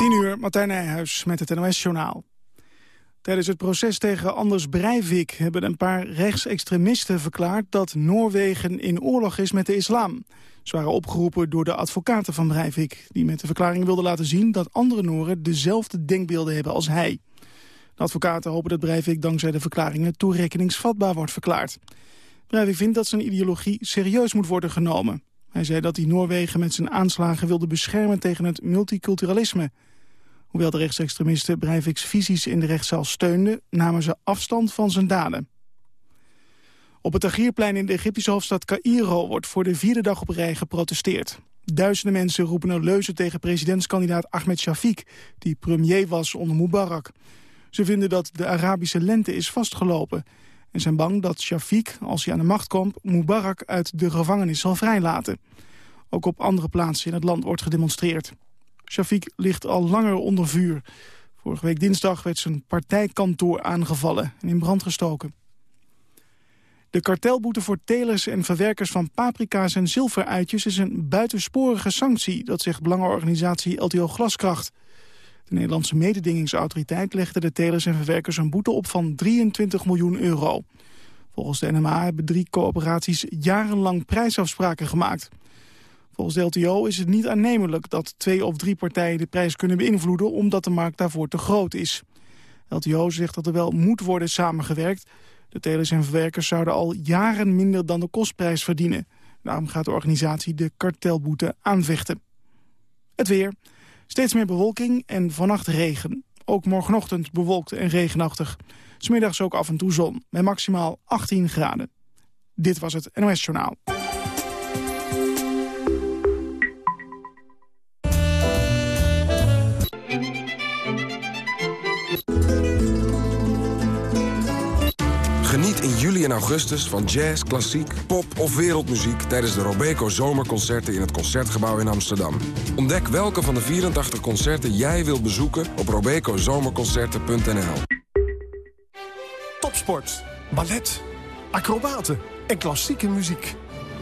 10 uur, Martijn Nijhuis met het NOS-journaal. Tijdens het proces tegen Anders Breivik hebben een paar rechtsextremisten verklaard dat Noorwegen in oorlog is met de islam. Ze waren opgeroepen door de advocaten van Breivik, die met de verklaring wilden laten zien dat andere Nooren dezelfde denkbeelden hebben als hij. De advocaten hopen dat Breivik dankzij de verklaringen toerekeningsvatbaar wordt verklaard. Breivik vindt dat zijn ideologie serieus moet worden genomen. Hij zei dat hij Noorwegen met zijn aanslagen wilde beschermen tegen het multiculturalisme. Hoewel de rechtsextremisten Breivik's visies in de rechtszaal steunden... namen ze afstand van zijn daden. Op het Tahrirplein in de Egyptische hoofdstad Cairo... wordt voor de vierde dag op rij geprotesteerd. Duizenden mensen roepen een leuzen tegen presidentskandidaat Ahmed Shafiq... die premier was onder Mubarak. Ze vinden dat de Arabische lente is vastgelopen... en zijn bang dat Shafiq, als hij aan de macht komt... Mubarak uit de gevangenis zal vrijlaten. Ook op andere plaatsen in het land wordt gedemonstreerd. Shafiq ligt al langer onder vuur. Vorige week dinsdag werd zijn partijkantoor aangevallen en in brand gestoken. De kartelboete voor telers en verwerkers van paprika's en zilveruitjes... is een buitensporige sanctie, dat zegt belangenorganisatie LTO Glaskracht. De Nederlandse mededingingsautoriteit legde de telers en verwerkers een boete op van 23 miljoen euro. Volgens de NMA hebben drie coöperaties jarenlang prijsafspraken gemaakt. Volgens de LTO is het niet aannemelijk dat twee of drie partijen de prijs kunnen beïnvloeden omdat de markt daarvoor te groot is. LTO zegt dat er wel moet worden samengewerkt. De telers en verwerkers zouden al jaren minder dan de kostprijs verdienen. Daarom gaat de organisatie de kartelboete aanvechten. Het weer. Steeds meer bewolking en vannacht regen. Ook morgenochtend bewolkt en regenachtig. Smiddags ook af en toe zon, met maximaal 18 graden. Dit was het NOS Journaal. En augustus van jazz, klassiek, pop of wereldmuziek... tijdens de Robeco Zomerconcerten in het Concertgebouw in Amsterdam. Ontdek welke van de 84 concerten jij wilt bezoeken op robecozomerconcerten.nl. Topsport, ballet, acrobaten en klassieke muziek.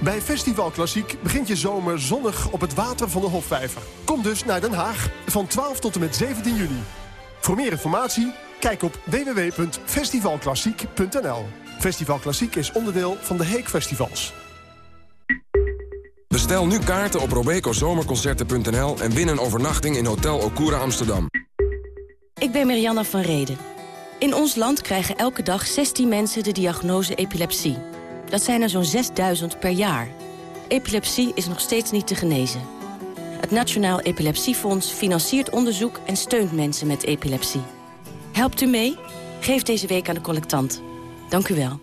Bij Festival Klassiek begint je zomer zonnig op het water van de Hofvijver. Kom dus naar Den Haag van 12 tot en met 17 juni. Voor meer informatie Kijk op www.festivalklassiek.nl. Festival Klassiek is onderdeel van de Heek Festivals. Bestel nu kaarten op robecozomerconcerten.nl en win een overnachting in Hotel Okura Amsterdam. Ik ben Marianne van Reden. In ons land krijgen elke dag 16 mensen de diagnose epilepsie. Dat zijn er zo'n 6000 per jaar. Epilepsie is nog steeds niet te genezen. Het Nationaal Epilepsiefonds financiert onderzoek en steunt mensen met epilepsie. Helpt u mee? Geef deze week aan de collectant. Dank u wel.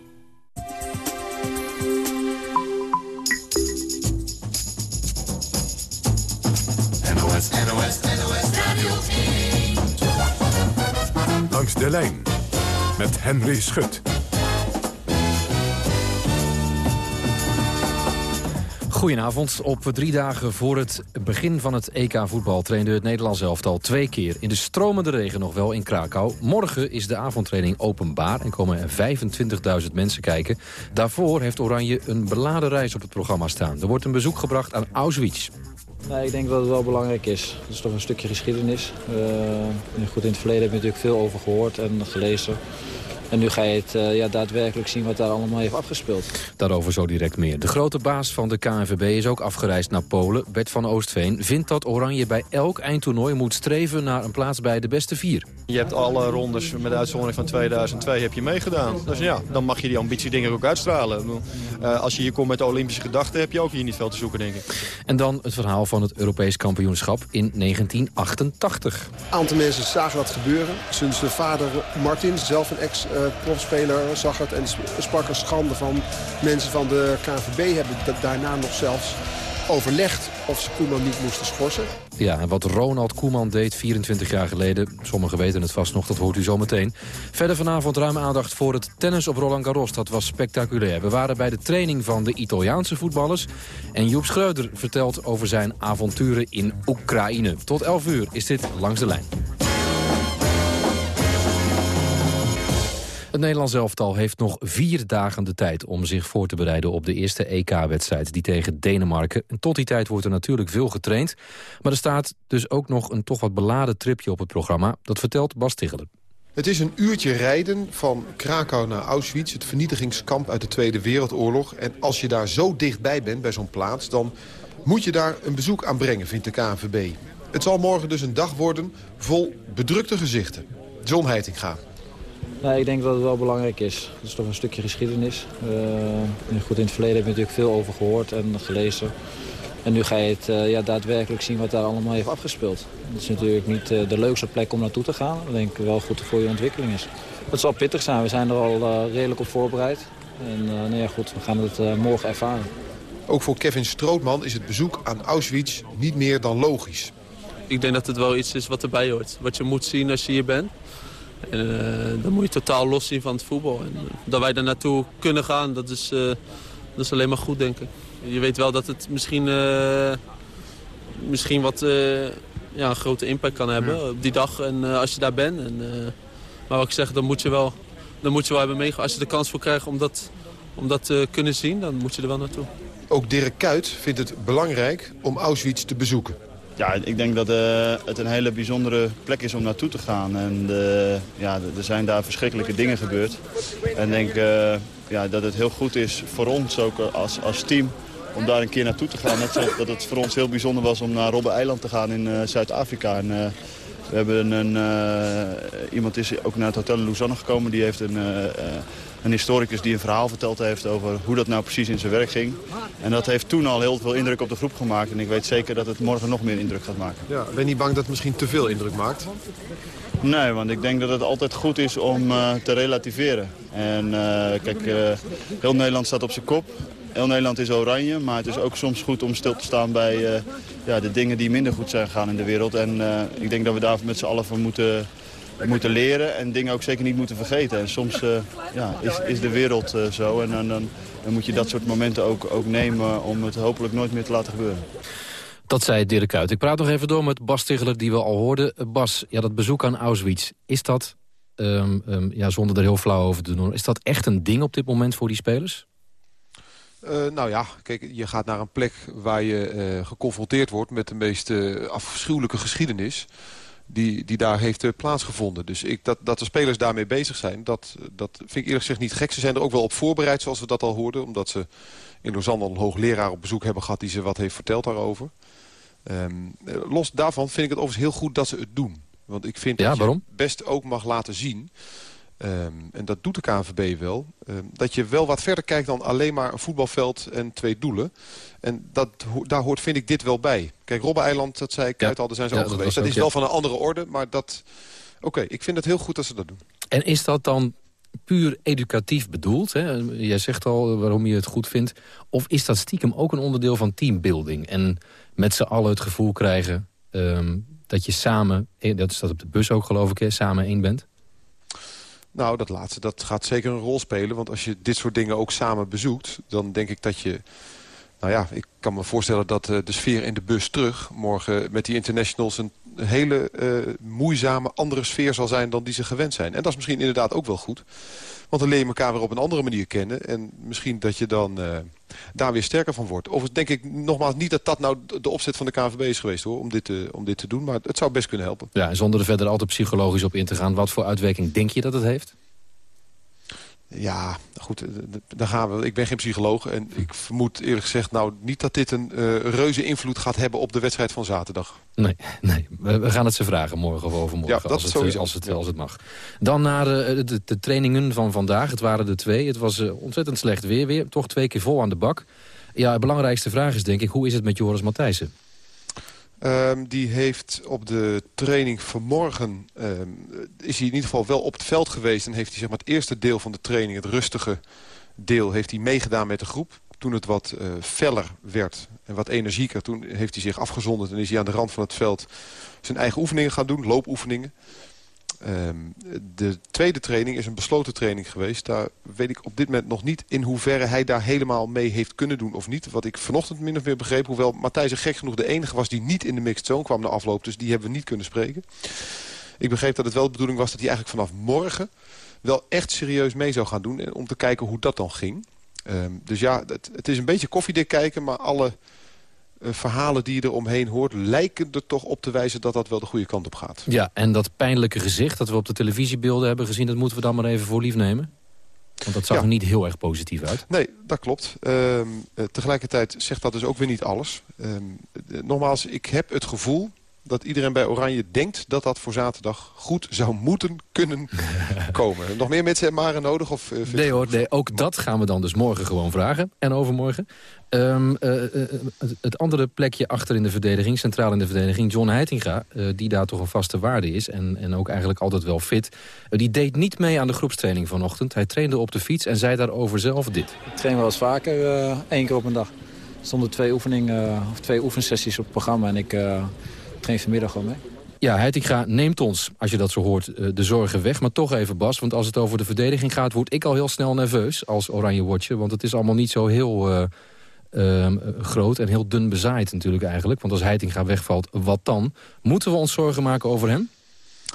NOS, NOS, NOS Radio 1. Langs de lijn met Henry Schut. Goedenavond. Op drie dagen voor het begin van het EK-voetbal... trainde het Nederlands elftal twee keer. In de stromende regen nog wel in Krakau. Morgen is de avondtraining openbaar en komen er 25.000 mensen kijken. Daarvoor heeft Oranje een beladen reis op het programma staan. Er wordt een bezoek gebracht aan Auschwitz. Nee, ik denk dat het wel belangrijk is. Het is toch een stukje geschiedenis. Uh, goed, in het verleden heb je natuurlijk veel over gehoord en gelezen. En nu ga je het uh, ja, daadwerkelijk zien wat daar allemaal heeft afgespeeld. Daarover zo direct meer. De grote baas van de KNVB is ook afgereisd naar Polen. Bert van Oostveen vindt dat Oranje bij elk eindtoernooi moet streven naar een plaats bij de beste vier. Je hebt alle rondes met uitzondering van 2002 heb je meegedaan. Dus ja, dan mag je die ambitie denk ik ook uitstralen. Uh, als je hier komt met de Olympische gedachten heb je ook hier niet veel te zoeken denk ik. En dan het verhaal van het Europees kampioenschap in 1988. Een aantal mensen zagen dat gebeuren. Sinds de vader Martin, zelf een ex uh, profspeler zag het en sprak er schande van. Mensen van de KNVB hebben daarna nog zelfs overlegd of ze Koeman niet moesten schorsen. Ja, en wat Ronald Koeman deed 24 jaar geleden... sommigen weten het vast nog, dat hoort u zo meteen. Verder vanavond ruime aandacht voor het tennis op Roland Garros. Dat was spectaculair. We waren bij de training van de Italiaanse voetballers. En Joep Schreuder vertelt over zijn avonturen in Oekraïne. Tot 11 uur is dit Langs de Lijn. Het Nederlands elftal heeft nog vier dagen de tijd om zich voor te bereiden op de eerste EK-wedstrijd, die tegen Denemarken. En tot die tijd wordt er natuurlijk veel getraind. Maar er staat dus ook nog een toch wat beladen tripje op het programma. Dat vertelt Bas Ticheler. Het is een uurtje rijden van Krakau naar Auschwitz, het vernietigingskamp uit de Tweede Wereldoorlog. En als je daar zo dichtbij bent, bij zo'n plaats, dan moet je daar een bezoek aan brengen, vindt de KNVB. Het zal morgen dus een dag worden vol bedrukte gezichten. John Heitinga. Nou, ik denk dat het wel belangrijk is. Het is toch een stukje geschiedenis. Uh, goed, in het verleden heb je natuurlijk veel over gehoord en gelezen. En nu ga je het uh, ja, daadwerkelijk zien wat daar allemaal heeft afgespeeld. Het is natuurlijk niet uh, de leukste plek om naartoe te gaan. Ik denk wel goed voor je ontwikkeling is. Het zal pittig zijn. We zijn er al redelijk op voorbereid. En nou ja, goed, we gaan het morgen ervaren. Ook voor Kevin Strootman is het bezoek aan Auschwitz niet meer dan logisch. Ik denk dat het wel iets is wat erbij hoort. Wat je moet zien als je hier bent. En uh, dan moet je totaal los zien van het voetbal. En, uh, dat wij daar naartoe kunnen gaan, dat is, uh, dat is alleen maar goed, denk ik. Je weet wel dat het misschien, misschien wat ja, een grote impact kan hebben op die dag en, als je daar bent. En, maar wat ik zeg, dan moet je wel, dan moet je wel hebben meegaan. Als je de kans voor krijgt om dat, om dat te kunnen zien, dan moet je er wel naartoe. Ook Dirk Kuyt vindt het belangrijk om Auschwitz te bezoeken. Ja, ik denk dat uh, het een hele bijzondere plek is om naartoe te gaan. En uh, ja, er zijn daar verschrikkelijke dingen gebeurd. En ik denk uh, ja, dat het heel goed is voor ons ook als, als team om daar een keer naartoe te gaan. Net zoals dat het voor ons heel bijzonder was om naar Robben Eiland te gaan in Zuid-Afrika. En we hebben een, iemand is ook naar het hotel in Lausanne gekomen. Die heeft een een historicus die een verhaal verteld heeft over hoe dat nou precies in zijn werk ging. En dat heeft toen al heel veel indruk op de groep gemaakt. En ik weet zeker dat het morgen nog meer indruk gaat maken. Ja, ben je niet bang dat het misschien te veel indruk maakt? Nee, want ik denk dat het altijd goed is om uh, te relativeren. En uh, kijk, uh, heel Nederland staat op zijn kop. Heel Nederland is oranje, maar het is ook soms goed om stil te staan bij ja, de dingen die minder goed zijn gegaan in de wereld. En ik denk dat we daar met z'n allen voor moeten moeten leren en dingen ook zeker niet moeten vergeten. En soms uh, ja, is, is de wereld uh, zo en dan, dan, dan, moet je dat soort momenten ook, ook nemen om het hopelijk nooit meer te laten gebeuren. Dat zei Dirk Kuyt. Ik praat nog even door met Bas Ticheler die we al hoorden. Bas, ja, dat bezoek aan Auschwitz, is dat, um, um, ja, zonder er heel flauw over te doen... is dat echt een ding op dit moment voor die spelers? Uh, nou ja, kijk, je gaat naar een plek waar je geconfronteerd wordt... met de meest afschuwelijke geschiedenis die, die daar heeft uh, plaatsgevonden. Dus ik, dat, dat de spelers daarmee bezig zijn, dat, dat vind ik eerlijk gezegd niet gek. Ze zijn er ook wel op voorbereid, zoals we dat al hoorden. Omdat ze in Lausanne al een hoogleraar op bezoek hebben gehad... die ze wat heeft verteld daarover. Um, los daarvan vind ik het overigens heel goed dat ze het doen. Want ik vind ja, dat waarom? je best ook mag laten zien... Um, en dat doet de KNVB wel. Um, dat je wel wat verder kijkt dan alleen maar een voetbalveld en twee doelen. En dat, daar hoort, vind ik, dit wel bij. Kijk, Robben-eiland, dat zei ik ja. uit al, daar zijn ze ja, geweest. Dat, is wel van een andere orde, maar dat... Oké, okay, ik vind het heel goed dat ze dat doen. En is dat dan puur educatief bedoeld? Hè? Jij zegt al waarom je het goed vindt. Of is dat stiekem ook een onderdeel van teambuilding? En met z'n allen het gevoel krijgen um, dat je samen... dat is dat op de bus ook geloof ik, hè, samen één bent? Nou, dat laatste, dat gaat zeker een rol spelen. Want als je dit soort dingen ook samen bezoekt... dan denk ik dat je... Nou ja, ik kan me voorstellen dat uh, de sfeer in de bus terug... morgen met die internationals een hele uh, moeizame andere sfeer zal zijn... dan die ze gewend zijn. En dat is misschien inderdaad ook wel goed. Want dan leer je elkaar weer op een andere manier kennen. En misschien dat je dan uh, daar weer sterker van wordt. Of denk ik nogmaals niet dat dat nou de opzet van de KNVB is geweest hoor, om dit, te, om dit te doen. Maar het zou best kunnen helpen. Ja, en zonder er verder altijd psychologisch op in te gaan. Wat voor uitwerking denk je dat het heeft? Ja, goed, daar gaan we. Ik ben geen psycholoog en ik vermoed eerlijk gezegd nou niet dat dit een uh, reuze invloed gaat hebben op de wedstrijd van zaterdag. Nee, nee. We, gaan het ze vragen morgen of overmorgen, ja, als, het, als, het, als het mag. Dan naar uh, de, de, trainingen van vandaag. Het waren er twee. Het was uh, ontzettend slecht weer weer. Toch twee keer vol aan de bak. Ja, de belangrijkste vraag is denk ik, hoe is het met Joris Matthijssen? Um, die heeft op de training vanmorgen... Um, is hij in ieder geval wel op het veld geweest... en heeft hij zeg maar, het eerste deel van de training, het rustige deel... heeft hij meegedaan met de groep. Toen het wat uh, feller werd en wat energieker... toen heeft hij zich afgezonderd en is hij aan de rand van het veld... zijn eigen oefeningen gaan doen, loopoefeningen. Um, de tweede training is een besloten training geweest. Daar weet ik op dit moment nog niet in hoeverre hij daar helemaal mee heeft kunnen doen of niet. Wat ik vanochtend min of meer begreep. Hoewel Matthijs gek genoeg de enige was die niet in de mixed zone kwam na afloop. Dus die hebben we niet kunnen spreken. Ik begreep dat het wel de bedoeling was dat hij eigenlijk vanaf morgen wel echt serieus mee zou gaan doen. En om te kijken hoe dat dan ging. Ehm, dus ja, het, is een beetje koffiedik kijken. Maar alle verhalen die je er omheen hoort... lijken er toch op te wijzen dat dat wel de goede kant op gaat. Ja, en dat pijnlijke gezicht dat we op de televisiebeelden hebben gezien... dat moeten we dan maar even voor lief nemen? Want dat zag er niet heel erg positief uit. Nee, dat klopt. Um, tegelijkertijd zegt dat dus ook weer niet alles. Um, nogmaals, ik heb het gevoel dat iedereen bij Oranje denkt dat dat voor zaterdag goed zou moeten kunnen komen. Nog meer mensen en Maren nodig? Of, uh, nee hoor, nee, ook dat gaan we dan dus morgen gewoon vragen. En overmorgen. Um, uh, uh, het andere plekje achter in de verdediging, centraal in de verdediging... John Heitinga, die daar toch een vaste waarde is... en, en ook eigenlijk altijd wel fit... die deed niet mee aan de groepstraining vanochtend. Hij trainde op de fiets en zei daarover zelf dit. Ik train wel eens vaker, één keer op een dag. Er stonden twee, oefeningen, of twee oefensessies op het programma... en ik geen vanmiddag al mee. Ja, Heitinga neemt ons, als je dat zo hoort, eh, de zorgen weg. Maar toch even, Bas, want als het over de verdediging gaat... word ik al heel snel nerveus als Oranje Watcher. Want het is allemaal niet zo heel uh, uh, groot en heel dun bezaaid natuurlijk eigenlijk. Want als Heitinga wegvalt, wat dan? Moeten we ons zorgen maken over hem?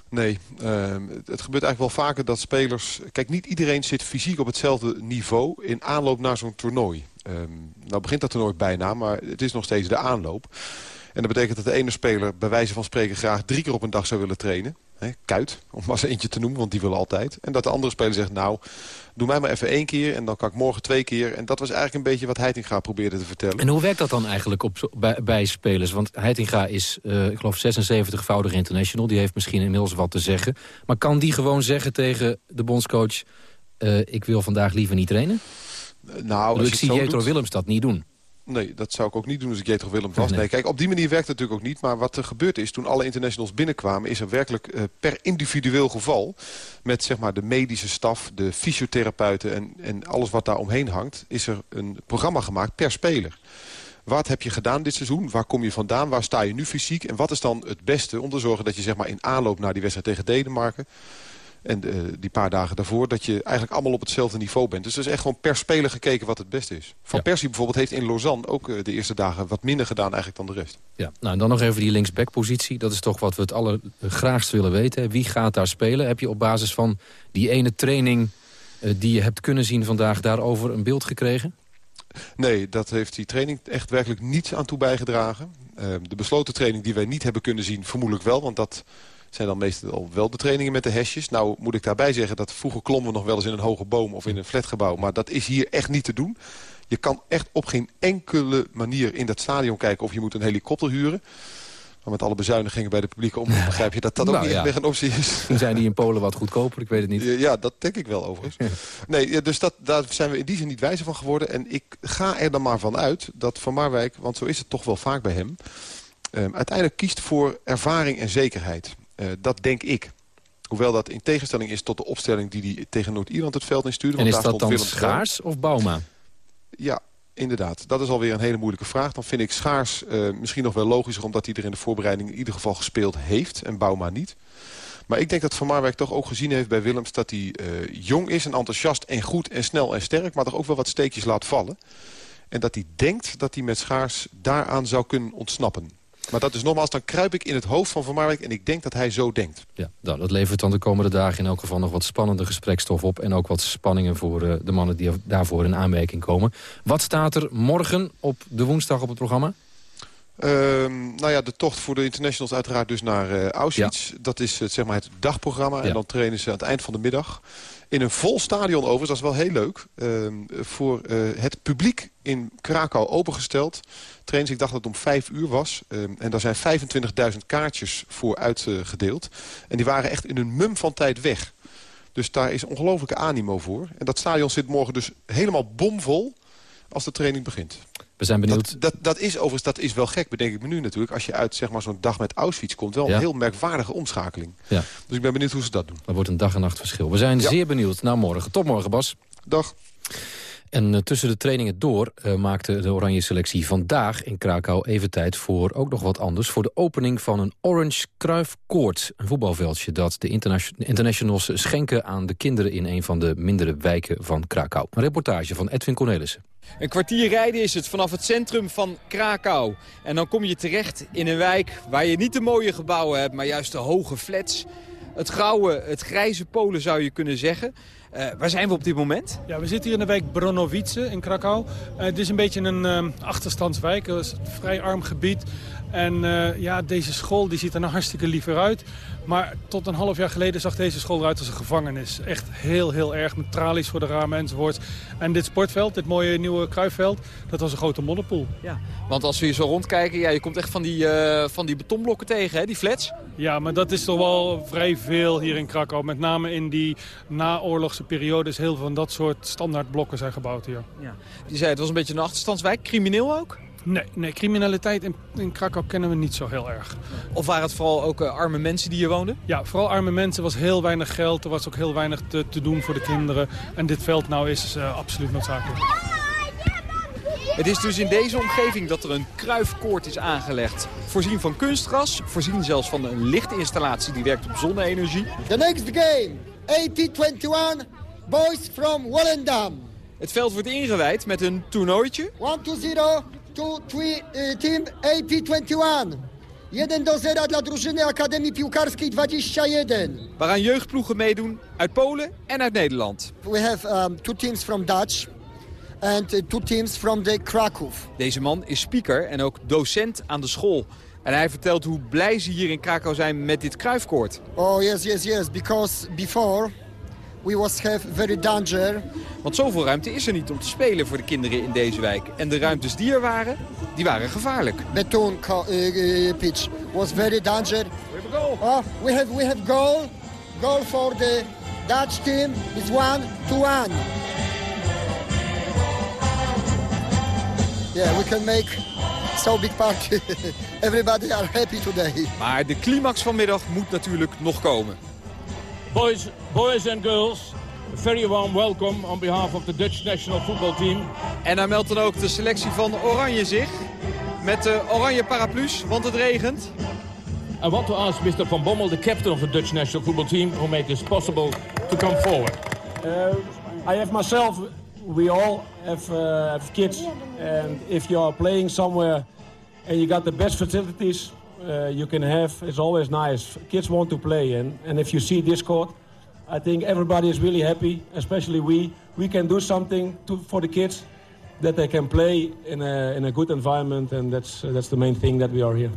Nee, ehm, het gebeurt eigenlijk wel vaker dat spelers... Kijk, niet iedereen zit fysiek op hetzelfde niveau in aanloop naar zo'n toernooi. Um, nou begint dat toernooi bijna, maar het is nog steeds de aanloop. En dat betekent dat de ene speler bij wijze van spreken graag drie keer op een dag zou willen trainen. Hè, kuit, om maar eens eentje te noemen, want die willen altijd. En dat de andere speler zegt, nou, doe mij maar even één keer... en dan kan ik morgen twee keer. En dat was eigenlijk een beetje wat Heitinga probeerde te vertellen. En hoe werkt dat dan eigenlijk op, bij, bij spelers? Want Heitinga is, uh, ik geloof, 76-voudig international. Die heeft misschien inmiddels wat te zeggen. Maar kan die gewoon zeggen tegen de bondscoach... Uh, ik wil vandaag liever niet trainen? Nou, ik zie Jetro Willems dat niet doen. Nee, dat zou ik ook niet doen als ik Jetro Willem was. Nee. kijk, op die manier werkt het natuurlijk ook niet. Maar wat er gebeurd is toen alle internationals binnenkwamen... is er werkelijk uh, per individueel geval... met zeg maar, de medische staf, de fysiotherapeuten... En, en alles wat daar omheen hangt... is er een programma gemaakt per speler. Wat heb je gedaan dit seizoen? Waar kom je vandaan? Waar sta je nu fysiek? En wat is dan het beste om te zorgen dat je zeg maar, in aanloop naar die wedstrijd tegen Denemarken en uh, die paar dagen daarvoor... dat je eigenlijk allemaal op hetzelfde niveau bent. Dus er is echt gewoon per speler gekeken wat het beste is. Van ja. Persie bijvoorbeeld heeft in Lausanne ook uh, de eerste dagen... wat minder gedaan eigenlijk dan de rest. Ja, nou en dan nog even die linksback-positie. Dat is toch wat we het allergraagst willen weten. Wie gaat daar spelen? Heb je op basis van die ene training... Uh, die je hebt kunnen zien vandaag daarover een beeld gekregen? Nee, dat heeft die training echt werkelijk niet aan toe bijgedragen. de besloten training die wij niet hebben kunnen zien, vermoedelijk wel. Want dat zijn dan meestal wel de trainingen met de hesjes. Nou moet ik daarbij zeggen dat vroeger klommen we nog wel eens in een hoge boom of in een flatgebouw. Maar dat is hier echt niet te doen. Je kan echt op geen enkele manier in dat stadion kijken of je moet een helikopter huren. Maar met alle bezuinigingen bij de publieke omroep begrijp je dat dat ook nou, niet ja. echt een optie is. Toen zijn die in Polen wat goedkoper, ik weet het niet. Ja, dat denk ik wel overigens. Nee, dus dat, daar zijn we in die zin niet wijzer van geworden. En ik ga er dan maar van uit dat Van Marwijk, want zo is het toch wel vaak bij hem... Um, uiteindelijk kiest voor ervaring en zekerheid. Uh, dat denk ik. Hoewel dat in tegenstelling is tot de opstelling die hij tegen Noord-Ierland het veld instuurde. En is dat dan Schaars of Bauma? Ja, inderdaad. Dat is alweer een hele moeilijke vraag. Dan vind ik Schaars uh, misschien nog wel logischer... omdat hij er in de voorbereiding in ieder geval gespeeld heeft. En Bauma niet. Maar ik denk dat Van Marwijk toch ook gezien heeft bij Willems... dat hij uh, jong is en enthousiast en goed en snel en sterk... maar toch ook wel wat steekjes laat vallen. En dat hij denkt dat hij met Schaars daaraan zou kunnen ontsnappen. Maar dat is nogmaals, dan kruip ik in het hoofd van Van Marwijk... en ik denk dat hij zo denkt. Ja, nou, dat levert dan de komende dagen in elk geval nog wat spannende gesprekstof op... en ook wat spanningen voor uh, de mannen die daarvoor in aanmerking komen. Wat staat er morgen op de woensdag op het programma? Um, nou ja, de tocht voor de internationals uiteraard dus naar uh, Auschwitz. Ja. Dat is uh, zeg maar het dagprogramma. Ja. En dan trainen ze aan het eind van de middag. In een vol stadion overigens, dat is wel heel leuk. Uh, voor uh, het publiek in Krakau opengesteld. Trains, ik dacht dat het om vijf uur was. Uh, en daar zijn 25.000 kaartjes voor uitgedeeld. en die waren echt in een mum van tijd weg. Dus daar is ongelooflijke animo voor. En dat stadion zit morgen dus helemaal bomvol als de training begint. We zijn benieuwd. Dat, dat, dat, is overigens dat is wel gek, bedenk ik me nu natuurlijk. Als je uit zeg maar, zo'n dag met Auschwitz komt. Wel een ja. heel merkwaardige omschakeling. Ja. Dus ik ben benieuwd hoe ze dat doen. Dat wordt een dag en nacht verschil. We zijn ja. zeer benieuwd naar morgen. Tot morgen, Bas. Dag. En uh, tussen de trainingen door uh, maakte de Oranje Selectie vandaag in Krakau even tijd voor ook nog wat anders. Voor de opening van een Orange Kruif Court. Een voetbalveldje dat de interna internationals schenken aan de kinderen in een van de mindere wijken van Krakau. Een reportage van Edwin Cornelissen. Een kwartier rijden is het vanaf het centrum van Krakau. En dan kom je terecht in een wijk waar je niet de mooie gebouwen hebt, maar juist de hoge flats. het grauwe, het grijze Polen zou je kunnen zeggen. Uh, waar zijn we op dit moment? Ja, we zitten hier in de wijk Bronowice in Krakau. Uh, het is een beetje een uh, achterstandswijk, een vrij arm gebied. En ja, deze school die ziet er nou hartstikke liever uit. Maar tot een half jaar geleden zag deze school eruit als een gevangenis. Echt heel, heel erg, met tralies voor de ramen enzovoort. En dit sportveld, dit mooie nieuwe kruifveld, dat was een grote modderpoel. Ja, want als we hier zo rondkijken, ja, je komt echt van die, van die betonblokken tegen, hè, die flats. Ja, maar dat is toch wel vrij veel hier in Krakau. Met name in die naoorlogse periodes heel veel van dat soort standaardblokken zijn gebouwd hier. Ja. Je zei het was een beetje een achterstandswijk, crimineel ook? Nee, nee criminaliteit in, in Krakau kennen we niet zo heel erg. Of waren het vooral ook uh, arme mensen die hier woonden? Ja, vooral arme mensen. Er was heel weinig geld, er was ook heel weinig te, te doen voor de kinderen. En dit veld nou is uh, absoluut noodzakelijk. Het is dus in deze omgeving dat er een kruifkoord is aangelegd. Voorzien van kunstgras, voorzien zelfs van een lichtinstallatie die werkt op zonne-energie. The next game, AP21, boys from Wallendam. Het veld wordt ingewijd met een toernooitje. 1-2-0 to team AP21. 1 do 0 dla drużyny Akademii Piłkarskiej 21. Waaraan jeugdploegen meedoen uit Polen en uit Nederland. We have um, two teams from Dutch and uh, two teams from the Krakow. Deze man is speaker en ook docent aan de school. En hij vertelt hoe blij ze hier in Krakau zijn met dit kruifkoord. Oh yes, yes, yes. Because before we was have very danger. Want zoveel ruimte is er niet om te spelen voor de kinderen in deze wijk. En de ruimtes die er waren, die waren gevaarlijk. Beton uh, pitch was very danger. We have a goal. Oh, we have we have goal. Goal for the Dutch team is one to one. Yeah, we can make so big party. Everybody are happy today. Maar de climax vanmiddag moet natuurlijk nog komen. Boys, boys and girls, a very warm welcome on behalf of the Dutch national football team. En daar meldt dan ook de selectie van Oranje zich. Met de oranje paraplu's, want het regent. I want to ask Mr. Van Bommel, the captain of the Dutch national football team, who made this possible, to come forward. Uh, I have myself, we all have, uh, have kids, and if you are playing somewhere and you got the best facilities uh, you can have, it's always nice. Kids want to play, and, and if you see this court, I think everybody is really happy, especially we. We can do something to, for the kids that they can play in a, in a good environment, and that's, that's the main thing that we are here.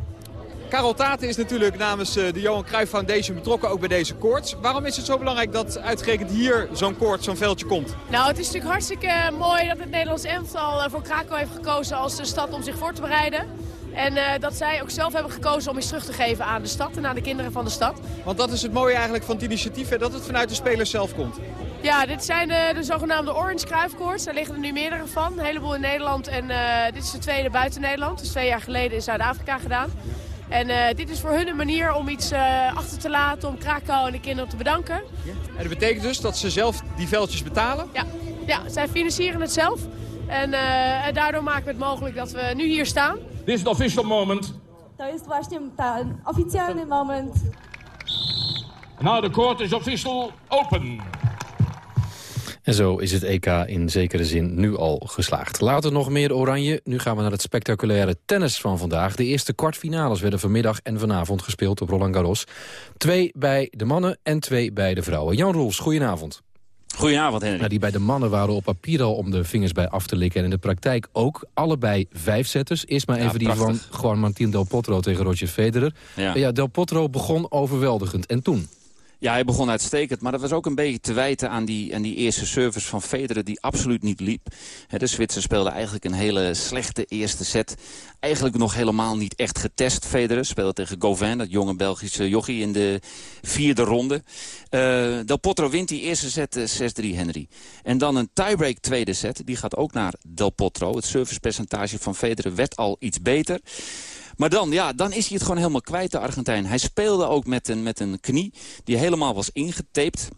Karel Taten is natuurlijk namens uh, de Johan Cruijff Foundation betrokken ook bij deze koorts. Waarom is het zo belangrijk dat uitgerekend hier zo'n koord, zo'n veldje komt? Nou, het is natuurlijk hartstikke mooi dat het Nederlands elftal uh, voor Krakau heeft gekozen als de stad om zich voor te bereiden. En uh, dat zij ook zelf hebben gekozen om iets terug te geven aan de stad en aan de kinderen van de stad. Want dat is het mooie eigenlijk van het initiatief, hè, dat het vanuit de spelers zelf komt. Ja, dit zijn de, de zogenaamde Orange Kruifkoorts. Daar liggen er nu meerdere van. Een heleboel in Nederland en uh, dit is de tweede buiten Nederland. Dus twee jaar geleden in Zuid-Afrika gedaan. En uh, dit is voor hun een manier om iets uh, achter te laten, om Krakau en de kinderen te bedanken. Ja. En dat betekent dus dat ze zelf die veldjes betalen? Ja, ja zij financieren het zelf. En, uh, en daardoor maken we het mogelijk dat we nu hier staan. This is the official moment. To jest właśnie ten oficjalny moment. Now the court is official open. En zo is het EK in zekere zin nu al geslaagd. Later nog meer oranje. Nu gaan we naar het spectaculaire tennis van vandaag. De eerste kwartfinales werden vanmiddag en vanavond gespeeld op Roland Garros. Twee bij de mannen en twee bij de vrouwen. Jan Roels, goedenavond. Goedenavond, Henry. Nou, die bij de mannen waren op papier al om de vingers bij af te likken. En in de praktijk ook. Allebei vijf zetters. Eerst maar even die van Juan Martín Del Potro tegen Roger Federer. Ja. ja, Del Potro begon overweldigend. En toen? Ja, hij begon uitstekend, maar dat was ook een beetje te wijten aan die, aan die eerste service van Federer die absoluut niet liep. De Zwitser speelde eigenlijk een hele slechte eerste set. Eigenlijk nog helemaal niet echt getest. Federer speelde tegen Gauvin, dat jonge Belgische jochie, in de vierde ronde. Eh, Del Potro wint die eerste set eh, 6-3 Henry. En dan een tiebreak tweede set, die gaat ook naar Del Potro. Het servicepercentage van Federer werd al iets beter. Maar dan, ja, dan is hij het gewoon helemaal kwijt, de Argentijn. Hij speelde ook met een, met een knie die helemaal was ingetaped.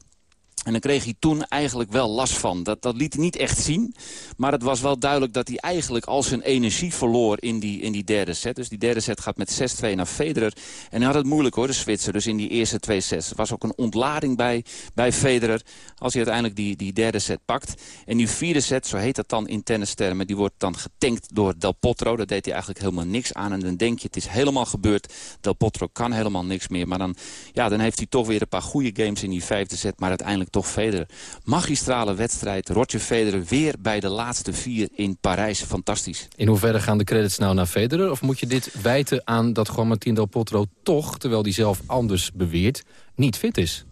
En dan kreeg hij toen eigenlijk wel last van. Dat, dat liet hij niet echt zien. Maar het was wel duidelijk dat hij eigenlijk al zijn energie verloor in die, in die derde set. Dus die derde set gaat met 6-2 naar Federer. En hij had het moeilijk hoor, de Zwitser. Dus in die eerste twee sets. Er was ook een ontlading bij, bij Federer. Als hij uiteindelijk die, die derde set pakt. En die vierde set, zo heet dat dan in tennistermen. Die wordt dan getankt door Del Potro. Daar deed hij eigenlijk helemaal niks aan. En dan denk je, het is helemaal gebeurd. Del Potro kan helemaal niks meer. Maar dan, ja, dan heeft hij toch weer een paar goede games in die vijfde set. Maar uiteindelijk toch Federer. Magistrale wedstrijd. Roger Federer weer bij de laatste vier in Parijs. Fantastisch. In hoeverre gaan de credits nou naar Federer? Of moet je dit wijten aan dat Juan Martín del Potro toch, terwijl hij zelf anders beweert, niet fit is?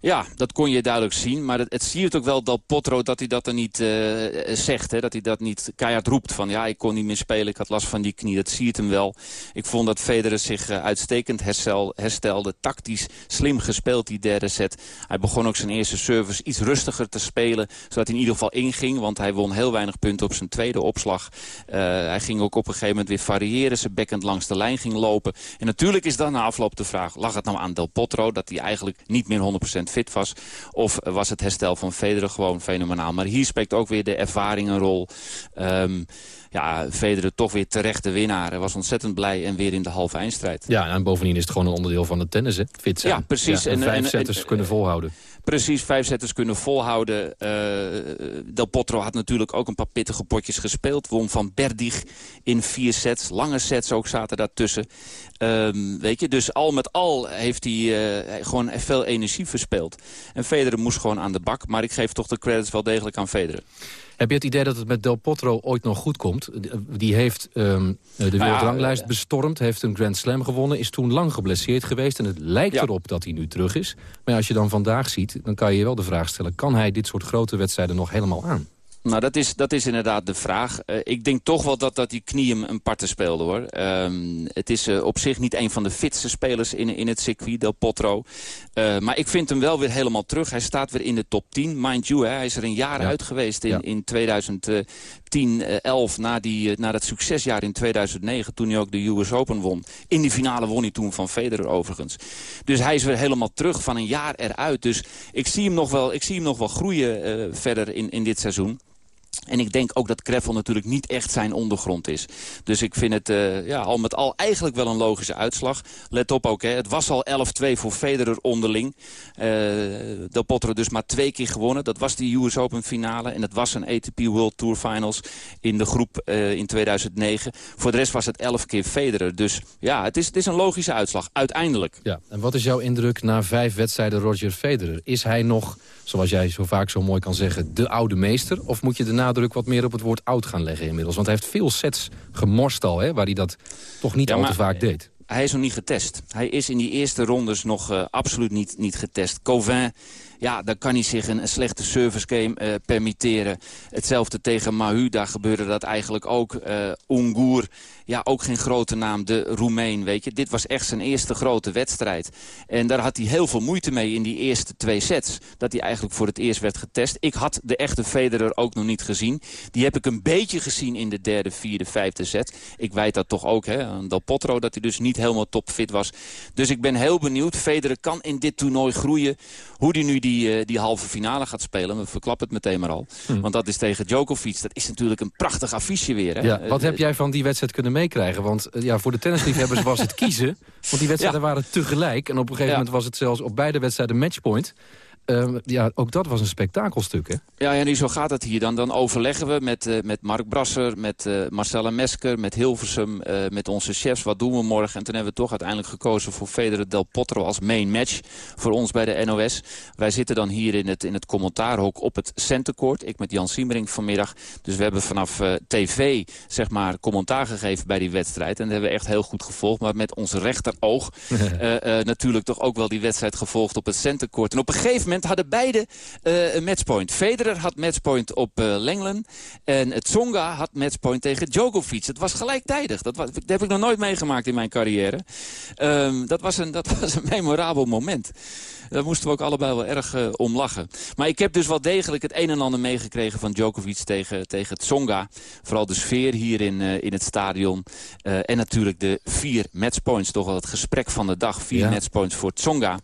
Ja, dat kon je duidelijk zien. Maar het, het ook wel Del Potro dat hij dat er niet uh, zegt. Hè? Dat hij dat niet keihard roept. Van ja, ik kon niet meer spelen, ik had last van die knie. Dat siert hem wel. Ik vond dat Federer zich uh, uitstekend herstel, herstelde. Tactisch slim gespeeld die derde set. Hij begon ook zijn eerste service iets rustiger te spelen. Zodat hij in ieder geval inging. Want hij won heel weinig punten op zijn tweede opslag. Uh, hij ging ook op een gegeven moment weer variëren. Zijn bekkend langs de lijn ging lopen. En natuurlijk is dan na afloop de vraag... lag het nou aan Del Potro dat hij eigenlijk niet meer 100% fit was? Of was het herstel van Federer gewoon fenomenaal? Maar hier spreekt ook weer de ervaring een rol. Um, ja, Federer toch weer terecht de winnaar. Hij was ontzettend blij en weer in de halve eindstrijd. Ja, en bovendien is het gewoon een onderdeel van het tennis, hè? Fit zijn. Ja, precies. Ja, en, en, vijf setters kunnen volhouden. Precies, vijf zetters kunnen volhouden. Uh, Del Potro had natuurlijk ook een paar pittige potjes gespeeld. Won van Berdig in vier sets. Lange sets ook zaten daartussen. Um, weet je, dus al met al heeft hij uh, gewoon veel energie verspeeld. En Federer moest gewoon aan de bak. Maar ik geef toch de credits wel degelijk aan Federer. Heb je het idee dat het met Del Potro ooit nog goed komt? Die heeft um, de wereldranglijst ja, bestormd, heeft een Grand Slam gewonnen... is toen lang geblesseerd geweest en het lijkt ja. erop dat hij nu terug is. Maar als je dan vandaag ziet, dan kan je je wel de vraag stellen... kan hij dit soort grote wedstrijden nog helemaal aan? Nou, dat is, dat is inderdaad de vraag. Uh, ik denk toch wel dat, dat die knie hem een parten speelde, hoor. Um, het is uh, op zich niet een van de fitste spelers in, in het circuit, Del Potro. Uh, maar ik vind hem wel weer helemaal terug. Hij staat weer in de top 10. Mind you, hè, hij is er een jaar ja. uit geweest in, ja. in 2010, 11... Na, die, na dat succesjaar in 2009, toen hij ook de US Open won. In die finale won hij toen van Federer overigens. Dus hij is weer helemaal terug van een jaar eruit. Dus ik zie hem nog wel, ik zie hem nog wel groeien verder in, in dit seizoen. En ik denk ook dat Kreffel natuurlijk niet echt zijn ondergrond is. Dus ik vind het uh, ja, al met al eigenlijk wel een logische uitslag. Let op ook, hè, het was al 11-2 voor Federer onderling. Uh, Del dus maar twee keer gewonnen. Dat was die US Open finale. En het was een ATP World Tour Finals in de groep uh, in 2009. Voor de rest was het 11 keer Federer. Dus ja, het is, het is een logische uitslag, uiteindelijk. Ja, en wat is jouw indruk na vijf wedstrijden Roger Federer? Is hij nog, zoals jij zo vaak zo mooi kan zeggen, de oude meester? Of moet je de nadruk wat meer op het woord oud gaan leggen inmiddels? Want hij heeft veel sets gemorst al, hè, waar hij dat toch niet ja, al te vaak deed. Hij is nog niet getest. Hij is in die eerste rondes nog uh, absoluut niet, niet getest. Covin, ja, dan kan hij zich een, een slechte service game uh, permitteren. Hetzelfde tegen Mahu, daar gebeurde dat eigenlijk ook. Uh, Ungur, ja, ook geen grote naam, de Roemeen, weet je. Dit was echt zijn eerste grote wedstrijd. En daar had hij heel veel moeite mee in die eerste twee sets. Dat hij eigenlijk voor het eerst werd getest. Ik had de echte Federer ook nog niet gezien. Die heb ik een beetje gezien in de derde, vierde, vijfde set. Ik weet dat toch ook, hè, aan Del Potro, dat hij dus niet helemaal topfit was. Dus ik ben heel benieuwd. Federer kan in dit toernooi groeien. Hoe hij nu die, uh, die halve finale gaat spelen. We verklappen het meteen maar al. Hm. Want dat is tegen Djokovic. Dat is natuurlijk een prachtig affiche weer. Hè? Ja, wat heb jij van die wedstrijd kunnen meekrijgen? Want ja, voor de tennisliefhebbers was het kiezen. Want die wedstrijden ja. waren tegelijk. En op een gegeven ja. moment was het zelfs op beide wedstrijden matchpoint. Uh, ja, ook dat was een spektakelstuk, hè? Ja, nu zo gaat het hier. Dan, dan overleggen we met, uh, met Mark Brasser, met uh, Marcella Mesker, met Hilversum, met onze chefs. Wat doen we morgen? En toen hebben we toch uiteindelijk gekozen voor Federer Del Potro als main match voor ons bij de NOS. Wij zitten dan hier in het, in het commentaarhok op het centercourt. Ik met Jan Siemering vanmiddag. Dus we hebben vanaf tv, zeg maar, commentaar gegeven bij die wedstrijd. En dat hebben we echt heel goed gevolgd. Maar met ons rechteroog natuurlijk toch ook wel die wedstrijd gevolgd op het centercourt. En op een gegeven moment hadden beide uh, een matchpoint. Federer had matchpoint op uh, Lenglen. En het Tsonga had matchpoint tegen Djokovic. Het was gelijktijdig. Dat, was, dat heb ik nog nooit meegemaakt in mijn carrière. Um, dat, was een, dat was een memorabel moment. Daar moesten we ook allebei wel erg uh, om lachen. Maar ik heb dus wel degelijk het een en ander meegekregen van Djokovic tegen, tegen Tsonga. Vooral de sfeer hier in, uh, in het stadion. Uh, en natuurlijk de vier matchpoints. Toch wel het gesprek van de dag. Vier ja. matchpoints voor Tsonga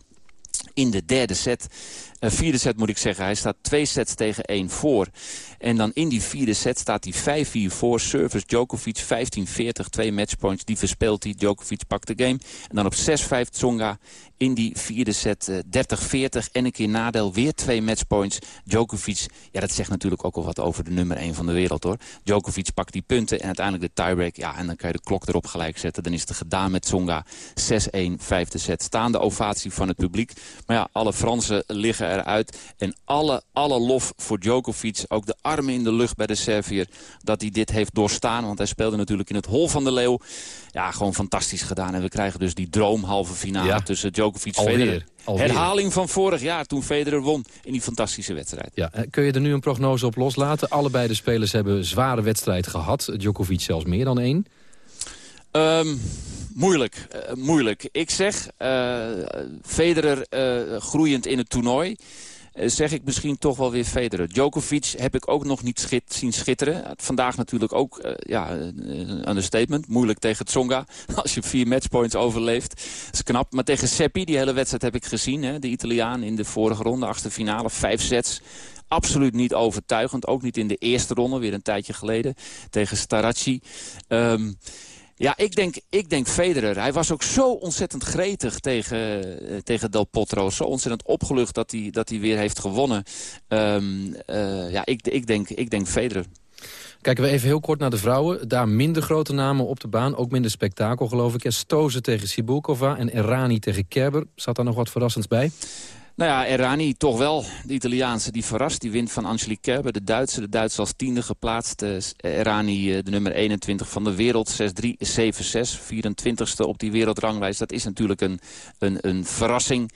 in de derde set. Uh, vierde set moet ik zeggen. Hij staat twee sets tegen één voor. En dan in die vierde set staat hij 5-4 voor. Service Djokovic 15-40. Twee matchpoints. Die verspeelt hij. Djokovic pakt de game. En dan op 6-5 Tsonga in die vierde set uh, 30-40. En een keer nadeel. Weer twee matchpoints. Djokovic, ja dat zegt natuurlijk ook al wat over de nummer 1 van de wereld hoor. Djokovic pakt die punten en uiteindelijk de tiebreak. Ja, en dan kan je de klok erop gelijk zetten. Dan is het gedaan met Tsonga. 6-1, vijfde set. Staande ovatie van het publiek. Maar ja, alle Fransen liggen eruit. En alle, alle lof voor Djokovic. Ook de armen in de lucht bij de Servier. Dat hij dit heeft doorstaan. Want hij speelde natuurlijk in het hol van de leeuw. Ja, gewoon fantastisch gedaan. En we krijgen dus die droomhalve finale tussen Djokovic en Federer. Alweer. Herhaling van vorig jaar toen Federer won in die fantastische wedstrijd. Ja, kun je er nu een prognose op loslaten? Allebei de spelers hebben een zware wedstrijd gehad. Djokovic zelfs meer dan één. Um, moeilijk, uh, moeilijk. Ik zeg, uh, Federer uh, groeiend in het toernooi. zeg ik misschien toch wel weer Federer. Djokovic heb ik ook nog niet schit, zien schitteren. Vandaag natuurlijk ook ja, een understatement. Moeilijk tegen Tsonga. Als je vier matchpoints overleeft. Is knap. Maar tegen Seppi, die hele wedstrijd heb ik gezien. Hè, de Italiaan in de vorige ronde, achtste finale. Vijf sets absoluut niet overtuigend. Ook niet in de eerste ronde, weer een tijdje geleden. Tegen Staracci. Um, ja, ik denk, ik denk Federer. Hij was ook zo ontzettend gretig tegen, uh, tegen Del Potro. Zo ontzettend opgelucht dat hij, dat hij weer heeft gewonnen. Um, uh, ja, ik, ik, denk, ik denk Federer. Kijken we even heel kort naar de vrouwen. Daar minder grote namen op de baan. Ook minder spektakel, geloof ik. Stozen tegen Sibulkova en Errani tegen Kerber. Zat daar nog wat verrassends bij? Nou ja, Errani toch wel. De Italiaanse die verrast. Die wint van Angelique Kerber, de Duitse. De Duitse als tiende geplaatst. Uh, Errani uh, de nummer 21 van de wereld. 6-3, 7-6. 24ste op die wereldranglijst. Dat is natuurlijk een, een, een verrassing.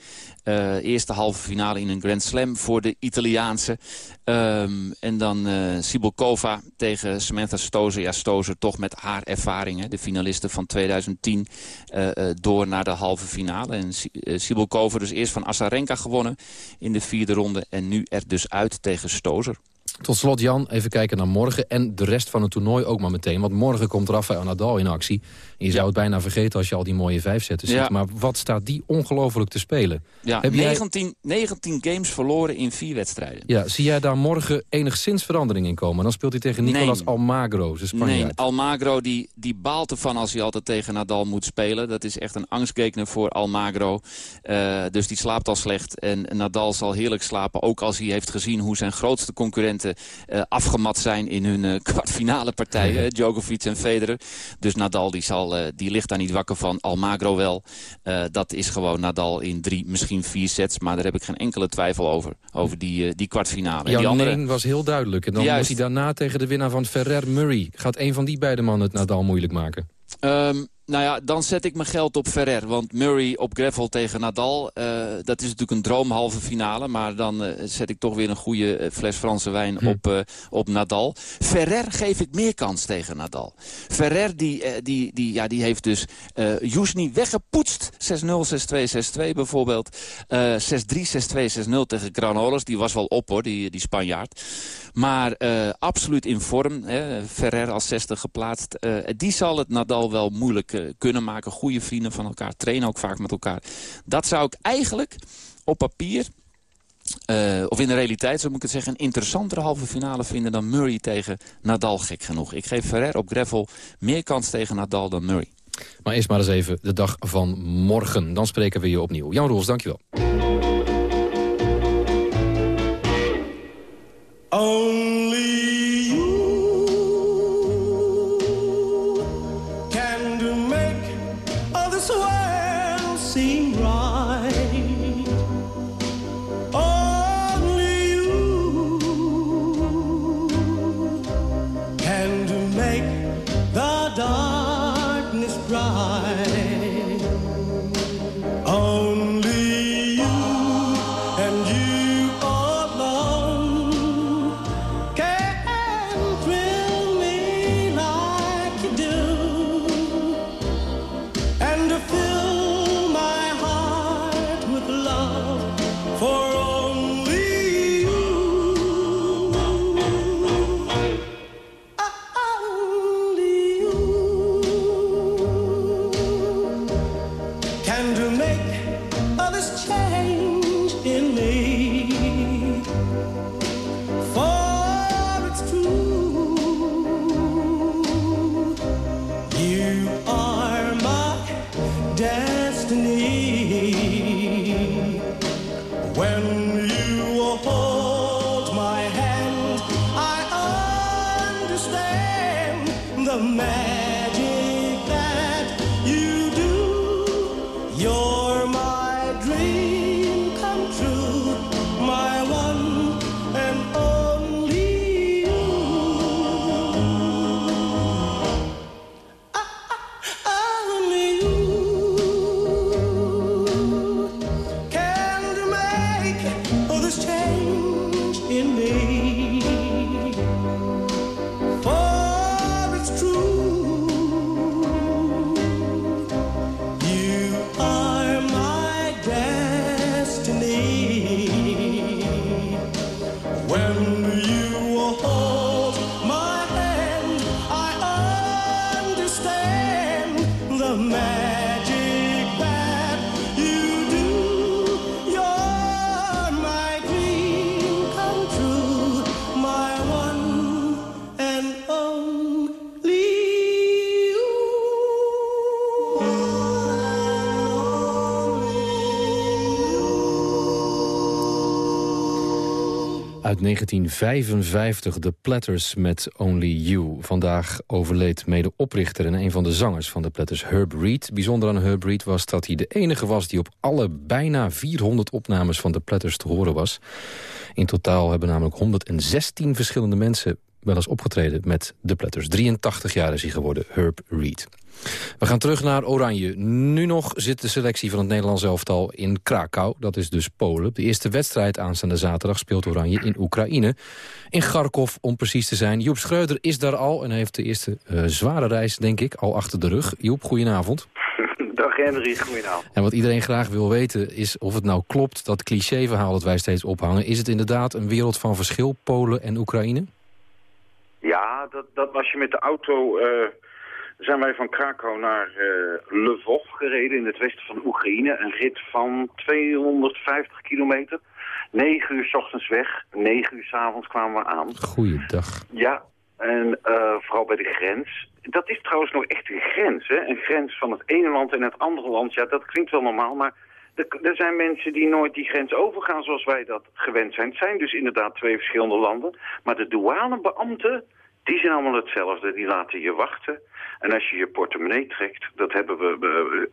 Uh, eerste halve finale in een Grand Slam voor de Italiaanse. Um, en dan uh, Sibulkova tegen Samantha Stozer. Ja, Stozer toch met haar ervaring. Hè, de finaliste van 2010 uh, door naar de halve finale. En Sibulkova dus eerst van Asarenka gewonnen in de vierde ronde. En nu er dus uit tegen Stozer. Tot slot Jan, even kijken naar morgen en de rest van het toernooi ook maar meteen. Want morgen komt Rafael Nadal in actie. En je zou het bijna vergeten als je al die mooie vijfzetten ziet. Ja. Maar wat staat die ongelooflijk te spelen? Ja, Heb 19, jij... 19 games verloren in vier wedstrijden. Ja, zie jij daar morgen enigszins verandering in komen? Dan speelt hij tegen Nicolas nee. Almagro, de Spanjaard. Nee, Almagro die, die baalt ervan als hij altijd tegen Nadal moet spelen. Dat is echt een angstgekner voor Almagro. Uh, dus die slaapt al slecht. En Nadal zal heerlijk slapen. Ook als hij heeft gezien hoe zijn grootste concurrenten uh, afgemat zijn in hun uh, kwartfinale partijen. Ja. Djokovic en Federer. Dus Nadal die, zal, uh, die ligt daar niet wakker van. Almagro wel. dat is gewoon Nadal in drie, misschien vier sets. Maar daar heb ik geen enkele twijfel over. Over die, die kwartfinale. Jouw die andere... nee was heel duidelijk. En dan Juist. moet hij daarna tegen de winnaar van Ferrer Murray. Gaat een van die beide mannen het Nadal moeilijk maken? Um, nou ja, dan zet ik mijn geld op Ferrer. Want Murray op gravel tegen Nadal, uh, dat is natuurlijk een droomhalve finale. Maar dan uh, zet ik toch weer een goede uh, fles Franse wijn hm. op, op Nadal. Ferrer geef ik meer kans tegen Nadal. Ferrer die, die, die, ja, die heeft dus Jusni weggepoetst. 6-0, 6-2, 6-2 bijvoorbeeld. 6-3, 6-2, 6-0 tegen Granollers. Die was wel op hoor, die, die Spanjaard. Maar absoluut in vorm. Hè. Ferrer als 60 geplaatst. die zal het Nadal wel moeilijk kunnen maken. Goede vrienden van elkaar, trainen ook vaak met elkaar. Dat zou ik eigenlijk op papier... Uh, of in de realiteit, zo moet ik het zeggen... een interessantere halve finale vinden dan Murray tegen Nadal, gek genoeg. Ik geef Ferrer op gravel meer kans tegen Nadal dan Murray. Maar eerst maar eens even de dag van morgen. Dan spreken we je opnieuw. Jan Roels, dankjewel. Only Uit 1955, The Platters met Only You. Vandaag overleed medeoprichter en een van de zangers van The Platters, Herb Reed. Bijzonder aan Herb Reed was dat hij de enige was die op alle bijna 400 opnames van The Platters te horen was. In totaal hebben namelijk 116 verschillende mensen wel eens opgetreden met The Platters. 83 jaar is hij geworden, Herb Reed. We gaan terug naar Oranje. Nu nog zit de selectie van het Nederlands elftal in Krakau. Dat is dus Polen. De eerste wedstrijd aanstaande zaterdag speelt Oranje in Oekraïne. In Kharkov, om precies te zijn. Joep Schreuder is daar al en heeft de eerste uh, zware reis, denk ik, al achter de rug. Joep, goedenavond. Dag Henry, goedenavond. En wat iedereen graag wil weten is of het nou klopt... dat clichéverhaal dat wij steeds ophangen. Is het inderdaad een wereld van verschil, Polen en Oekraïne? Ja, dat, dat als je met de auto... Uh zijn wij van Krakau naar uh, Lvov gereden in het westen van Oekraïne. Een rit van 250 kilometer. 9 uur s ochtends weg, 9 uur s avonds kwamen we aan. Goeiedag. Ja, en uh, vooral bij de grens. Dat is trouwens nog echt een grens, hè? Een grens van het ene land en het andere land. Ja, dat klinkt wel normaal, maar er zijn mensen die nooit die grens overgaan zoals wij dat gewend zijn. Het zijn dus inderdaad twee verschillende landen. Maar de douanebeambten, die zijn allemaal hetzelfde. Die laten je wachten. En als je je portemonnee trekt, dat hebben we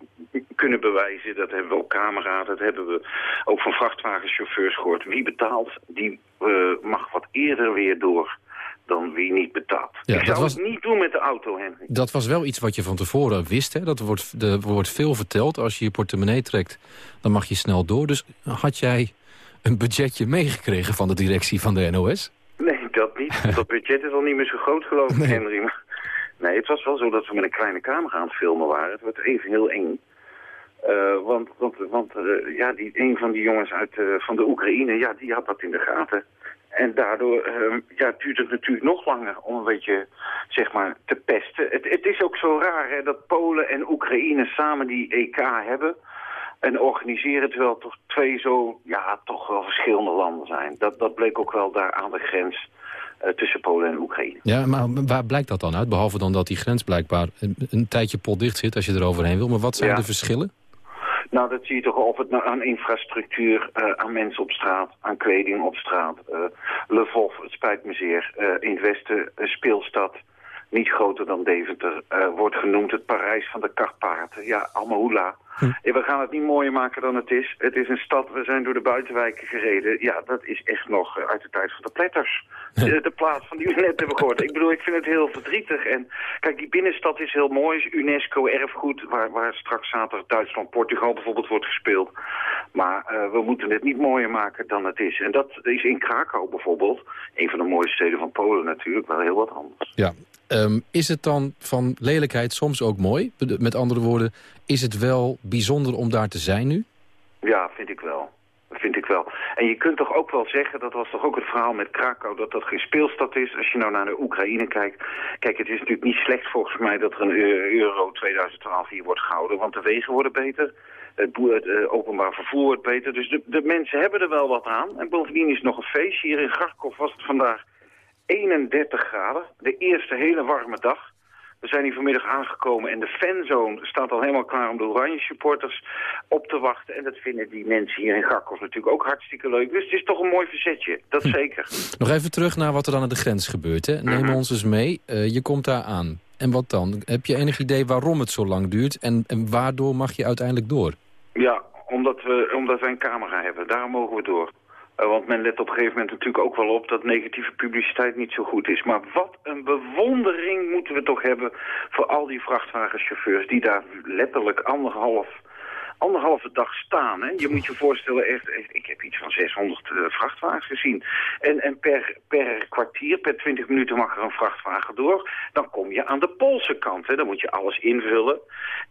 kunnen bewijzen. Dat hebben we op camera, dat hebben we ook van vrachtwagenchauffeurs gehoord. Wie betaalt, die uh, mag wat eerder weer door dan wie niet betaalt. Ja, Ik zou was... het niet doen met de auto, Henry. Dat was wel iets wat je van tevoren wist. Hè? Dat wordt, er wordt veel verteld. Als je je portemonnee trekt, dan mag je snel door. Dus had jij een budgetje meegekregen van de directie van de NOS? Nee, dat niet. dat budget is al niet meer zo groot, geloof ik, nee. Henry. Nee, het was wel zo dat we met een kleine camera aan het filmen waren. Het werd even heel eng. Uh, want want, want uh, ja, die, een van die jongens uit, uh, van de Oekraïne, ja, die had dat in de gaten. En daardoor ehm, ja, duurt het natuurlijk nog langer om een beetje zeg maar, te pesten. Het, het is ook zo raar hè, dat Polen en Oekraïne samen die EK hebben en organiseren terwijl toch twee zo, ja, toch wel verschillende landen zijn. Dat, dat bleek ook wel daar aan de grens uh, tussen Polen en Oekraïne. Ja, maar waar blijkt dat dan uit? Behalve dan dat die grens blijkbaar een, een tijdje potdicht zit als je er overheen wil. Maar wat zijn ja. de verschillen? Nou, dat zie je toch of het nou aan infrastructuur, uh, aan mensen op straat, aan kleding op straat. Uh, Lvov, het spijt me zeer, in het westen speelstad niet groter dan Deventer, uh, wordt genoemd het Parijs van de Karpaten. Ja, Almahula. Hm. We gaan het niet mooier maken dan het is. Het is een stad, we zijn door de buitenwijken gereden. Ja, dat is echt nog uit de tijd van de pletters. De, de plaats van die we net hebben gehoord. Ik bedoel, ik vind het heel verdrietig. En kijk, die binnenstad is heel mooi. Is UNESCO-erfgoed, waar, waar straks zaterdag Duitsland, Portugal bijvoorbeeld wordt gespeeld. Maar uh, we moeten het niet mooier maken dan het is. En dat is in Krakau bijvoorbeeld, een van de mooiste steden van Polen natuurlijk, wel heel wat anders. Ja, Um, is het dan van lelijkheid soms ook mooi? Met andere woorden, is het wel bijzonder om daar te zijn nu? Ja, vind ik wel. Vind ik wel. En je kunt toch ook wel zeggen, dat was toch ook het verhaal met Krakau, dat dat geen speelstad is. Als je nou naar de Oekraïne kijkt. Kijk, het is natuurlijk niet slecht volgens mij dat er een euro 2012 hier wordt gehouden. Want de wegen worden beter. Het, uh, openbaar vervoer wordt beter. Dus de, mensen hebben er wel wat aan. En bovendien is nog een feestje. Hier in Kharkov was het vandaag 31 graden. De eerste hele warme dag. We zijn hier vanmiddag aangekomen en de fanzone staat al helemaal klaar om de oranje supporters op te wachten. En dat vinden die mensen hier in Garkov natuurlijk ook hartstikke leuk. Dus het is toch een mooi verzetje, dat hm. zeker. Nog even terug naar wat er dan aan de grens gebeurt. Hè? Neem ons eens mee, uh, je komt daar aan. En wat dan? Heb je enig idee waarom het zo lang duurt en, en waardoor mag je uiteindelijk door? Ja, omdat we, omdat wij een camera hebben. Daarom mogen we door. Uh, want men let op een gegeven moment natuurlijk ook wel op dat negatieve publiciteit niet zo goed is. Maar wat een bewondering moeten we toch hebben voor al die vrachtwagenchauffeurs die daar letterlijk anderhalf anderhalve dag staan. Hè? Je moet je voorstellen, echt, ik heb iets van 600 uh, vrachtwagens gezien. En, en per, per kwartier, per 20 minuten mag er een vrachtwagen door. Dan kom je aan de Poolse kant. Hè? Dan moet je alles invullen.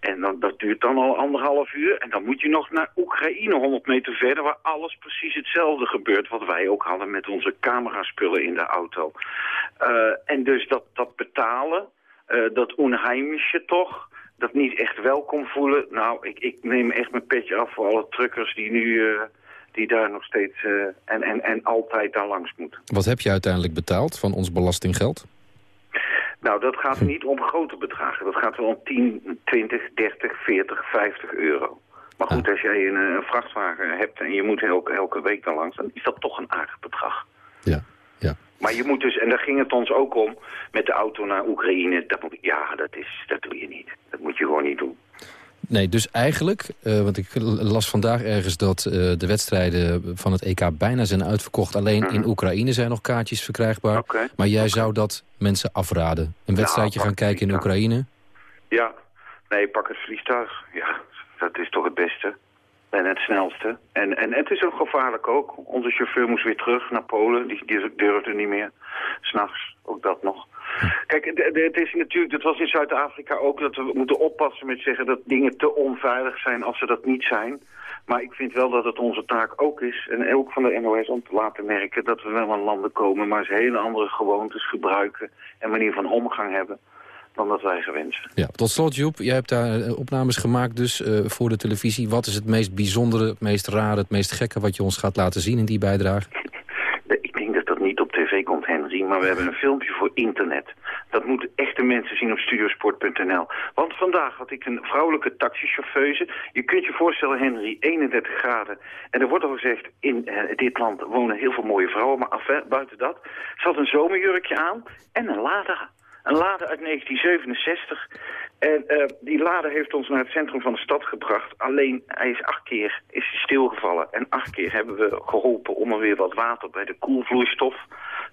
En dan, dat duurt dan al anderhalf uur. En dan moet je nog naar Oekraïne, 100 meter verder... waar alles precies hetzelfde gebeurt... wat wij ook hadden met onze cameraspullen in de auto. Uh, en dus dat, dat betalen, uh, dat onheimische toch dat niet echt welkom voelen. Nou, ik, ik neem echt mijn petje af voor alle truckers die nu... Uh, die daar nog steeds uh, en, en, en altijd daar langs moeten. Wat heb je uiteindelijk betaald van ons belastinggeld? Nou, dat gaat niet om grote bedragen. Dat gaat wel om 10, 20, 30, 40, 50 euro. Maar goed, ah. als jij een, een, vrachtwagen hebt en je moet elke, elke week daar langs... dan is dat toch een aardig bedrag. Ja, ja. Maar je moet dus, en daar ging het ons ook om, met de auto naar Oekraïne. Dat moet, ja, dat, is, dat doe je niet. Dat moet je gewoon niet doen. Nee, dus eigenlijk, uh, want ik las vandaag ergens dat uh, de wedstrijden van het EK bijna zijn uitverkocht. Alleen in Oekraïne zijn nog kaartjes verkrijgbaar. Okay. Maar jij okay. zou dat mensen afraden? Een wedstrijdje nou, gaan kijken in Oekraïne? Ja, nee, pak het vliegtuig. Ja, dat is toch het beste. En het snelste. En, en het is ook gevaarlijk ook. Onze chauffeur moest weer terug naar Polen. Die, die durfde niet meer. S'nachts, ook dat nog. Kijk, het is natuurlijk, dat was in Zuid-Afrika ook, dat we moeten oppassen met zeggen dat dingen te onveilig zijn als ze dat niet zijn. Maar ik vind wel dat het onze taak ook is, en ook van de NOS, om te laten merken dat we wel aan landen komen, maar ze hele andere gewoontes gebruiken en manier van omgang hebben dan dat wij gewend zijn. Ja, tot slot Joep, jij hebt daar opnames gemaakt dus uh, voor de televisie. Wat is het meest bijzondere, het meest rare, het meest gekke wat je ons gaat laten zien in die bijdrage? Ik denk dat dat niet op tv komt, Henry, maar we hebben een filmpje voor internet. Dat moeten echte mensen zien op studiosport.nl. Want vandaag had ik een vrouwelijke taxichauffeuse. Je kunt je voorstellen, Henry, 31 graden. En er wordt al gezegd, in uh, dit land wonen heel veel mooie vrouwen. Maar af, buiten dat, ze had een zomerjurkje aan en een Lada. Een Lada uit 1967. En uh, die Lada heeft ons naar het centrum van de stad gebracht. Alleen, hij is acht keer is stilgevallen. En acht keer hebben we geholpen om er weer wat water bij de koelvloeistof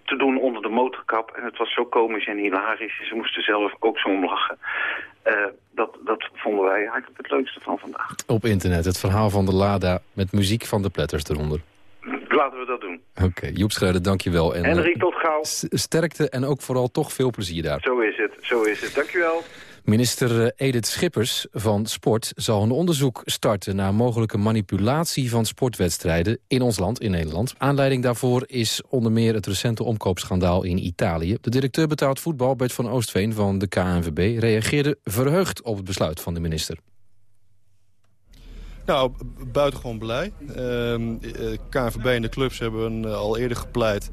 te doen onder de motorkap. En het was zo komisch en hilarisch. Ze moesten zelf ook zo om lachen. Uh, dat, dat vonden wij eigenlijk het leukste van vandaag. Op internet, het verhaal van de Lada met muziek van de Pletters eronder. Laten we dat doen. Oké, okay, Joep Schreuder, dankjewel. En, Henry, tot gauw. Sterkte en ook vooral toch veel plezier daar. Zo is het, zo is het. Dankjewel. Minister Edith Schippers van Sport zal een onderzoek starten... naar mogelijke manipulatie van sportwedstrijden in ons land, in Nederland. Aanleiding daarvoor is onder meer het recente omkoopschandaal in Italië. De directeur betaald voetbal, Bert van Oostveen van de KNVB... reageerde verheugd op het besluit van de minister. Nou, buitengewoon blij. Uh, KNVB en de clubs hebben uh, al eerder gepleit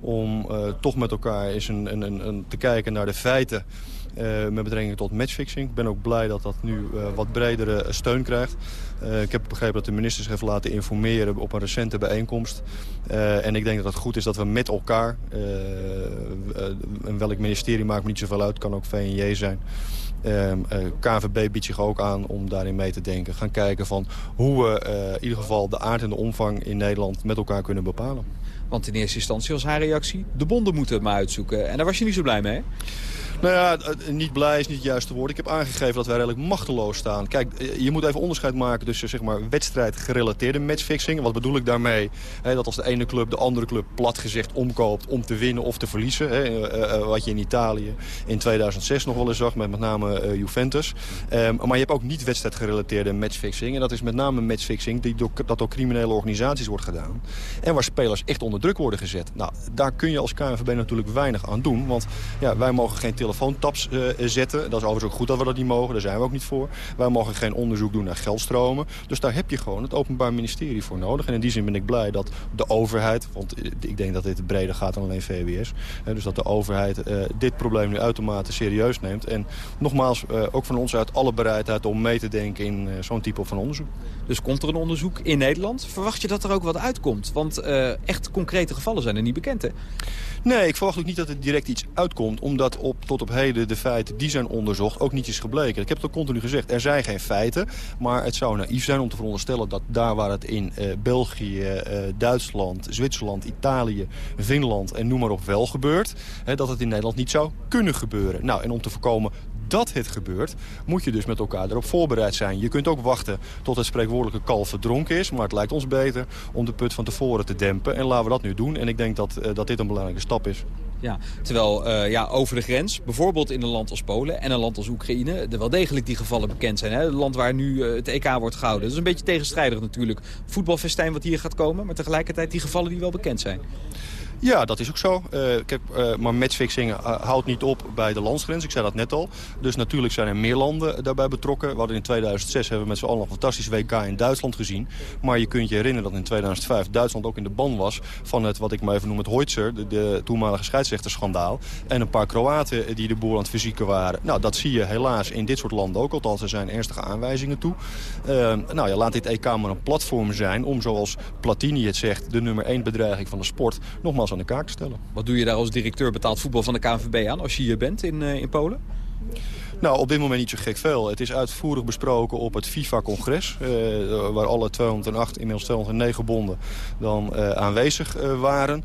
om uh, toch met elkaar eens een, een, een, te kijken naar de feiten met betrekking tot matchfixing. Ik ben ook blij dat dat nu wat bredere steun krijgt. Ik heb begrepen dat de minister zich heeft laten informeren op een recente bijeenkomst. en ik denk dat het goed is dat we met elkaar, en welk ministerie maakt me niet zoveel uit, kan ook VNJ zijn... Uh, uh, KNVB biedt zich ook aan om daarin mee te denken. Gaan kijken van hoe we uh, in ieder geval de aard en de omvang in Nederland met elkaar kunnen bepalen. Want in eerste instantie was haar reactie, de bonden moeten het maar uitzoeken. En daar was je niet zo blij mee, nou ja, niet blij is niet het juiste woord. Ik heb aangegeven dat wij redelijk machteloos staan. Kijk, je moet even onderscheid maken tussen zeg maar, wedstrijdgerelateerde matchfixing. Wat bedoel ik daarmee? Dat als de ene club de andere club plat gezegd omkoopt om te winnen of te verliezen. He, uh, uh, wat je in Italië in 2006 nog wel eens zag met met name Juventus. Um, maar je hebt ook niet wedstrijdgerelateerde matchfixing. En dat is met name matchfixing die door, dat door criminele organisaties wordt gedaan. En waar spelers echt onder druk worden gezet. Nou, daar kun je als KNVB natuurlijk weinig aan doen. Want ja, wij mogen geen telefoontaps uh, zetten. Dat is overigens ook goed dat we dat niet mogen. Daar zijn we ook niet voor. Wij mogen geen onderzoek doen naar geldstromen. Dus daar heb je gewoon het Openbaar Ministerie voor nodig. En in die zin ben ik blij dat de overheid... want ik denk dat dit breder gaat dan alleen VWS... Hè, dus dat de overheid uh, dit probleem nu uitermate serieus neemt. En nogmaals, ook van ons uit alle bereidheid om mee te denken in zo'n type van onderzoek. Dus komt er een onderzoek in Nederland? Verwacht je dat er ook wat uitkomt? Want echt concrete gevallen zijn er niet bekend, hè? Nee, ik verwacht ook niet dat er direct iets uitkomt... omdat op, tot op heden de feiten die zijn onderzocht ook niet is gebleken. Ik heb het ook continu gezegd, er zijn geen feiten... maar het zou naïef zijn om te veronderstellen dat daar waar het in uh, België, uh, Duitsland, Zwitserland, Italië, Finland en noem maar op wel gebeurt... Hè, dat het in Nederland niet zou kunnen gebeuren. Nou, en om te voorkomen dat het gebeurt, moet je dus met elkaar erop voorbereid zijn. Je kunt ook wachten tot het spreekwoordelijke kalf verdronken is. Maar het lijkt ons beter om de put van tevoren te dempen. En laten we dat nu doen. En ik denk dat, uh, dat dit een belangrijke stap is. Ja, terwijl uh, ja, over de grens, bijvoorbeeld in een land als Polen en een land als Oekraïne... er wel degelijk die gevallen bekend zijn. Hè? Het land waar nu uh, het EK wordt gehouden. Dat is een beetje tegenstrijdig natuurlijk. Voetbalfestijn wat hier gaat komen, maar tegelijkertijd die gevallen die wel bekend zijn. Ja, dat is ook zo. Kijk, uh, maar matchfixing uh, houdt niet op bij de landsgrens. Ik zei dat net al. Dus natuurlijk zijn er meer landen daarbij betrokken. We hadden in 2006 hebben we met z'n allen een fantastisch WK in Duitsland gezien. Maar je kunt je herinneren dat in 2005 Duitsland ook in de ban was... van het, wat ik maar even noem, het Hoitzer, de, de toenmalige scheidsrechterschandaal. En een paar Kroaten die de boel aan het fysieken waren. Nou, dat zie je helaas in dit soort landen ook. Althans, er zijn ernstige aanwijzingen toe. nou ja, laat dit EK maar een platform zijn om, zoals Platini het zegt... de nummer 1 bedreiging van de sport nogmaals aan de kaak te stellen. Wat doe je daar als directeur betaald voetbal van de KNVB aan als je hier bent in, in Polen? Nou, op dit moment niet zo gek veel. Het is uitvoerig besproken op het FIFA-congres... Uh, waar alle 208, inmiddels 209 bonden dan uh, aanwezig waren.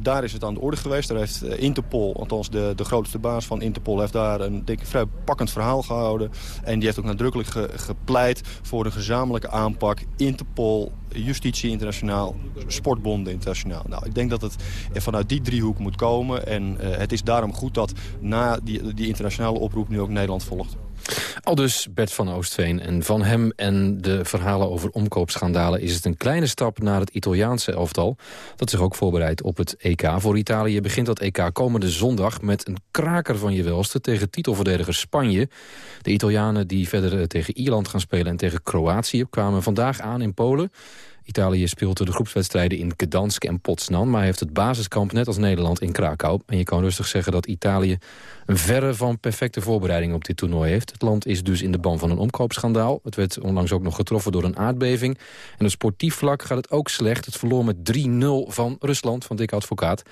daar is het aan de orde geweest. Daar heeft Interpol, althans de, de grootste baas van Interpol... heeft daar een denk ik, vrij pakkend verhaal gehouden. En die heeft ook nadrukkelijk ge, gepleit voor een gezamenlijke aanpak. Interpol, Justitie Internationaal, Sportbonden Internationaal. Nou, ik denk dat het vanuit die driehoek moet komen. En het is daarom goed dat na die, die internationale oproep nu ook Nederland volgt. Al dus Bert van Oostveen. En van hem en de verhalen over omkoopschandalen... is het een kleine stap naar het Italiaanse elftal... dat zich ook voorbereidt op het EK. Voor Italië begint dat EK komende zondag... met een kraker van je welste tegen titelverdediger Spanje. De Italianen die verder tegen Ierland gaan spelen... en tegen Kroatië kwamen vandaag aan in Polen... Italië speelt de groepswedstrijden in Gdansk en Potsdam... maar heeft het basiskamp net als Nederland in Krakau. En je kan rustig zeggen dat Italië een verre van perfecte voorbereiding op dit toernooi heeft. Het land is dus in de ban van een omkoopschandaal. Het werd onlangs ook nog getroffen door een aardbeving. En op sportief vlak gaat het ook slecht. Het verloor met 3-0 van Rusland, van Dick Advocaat.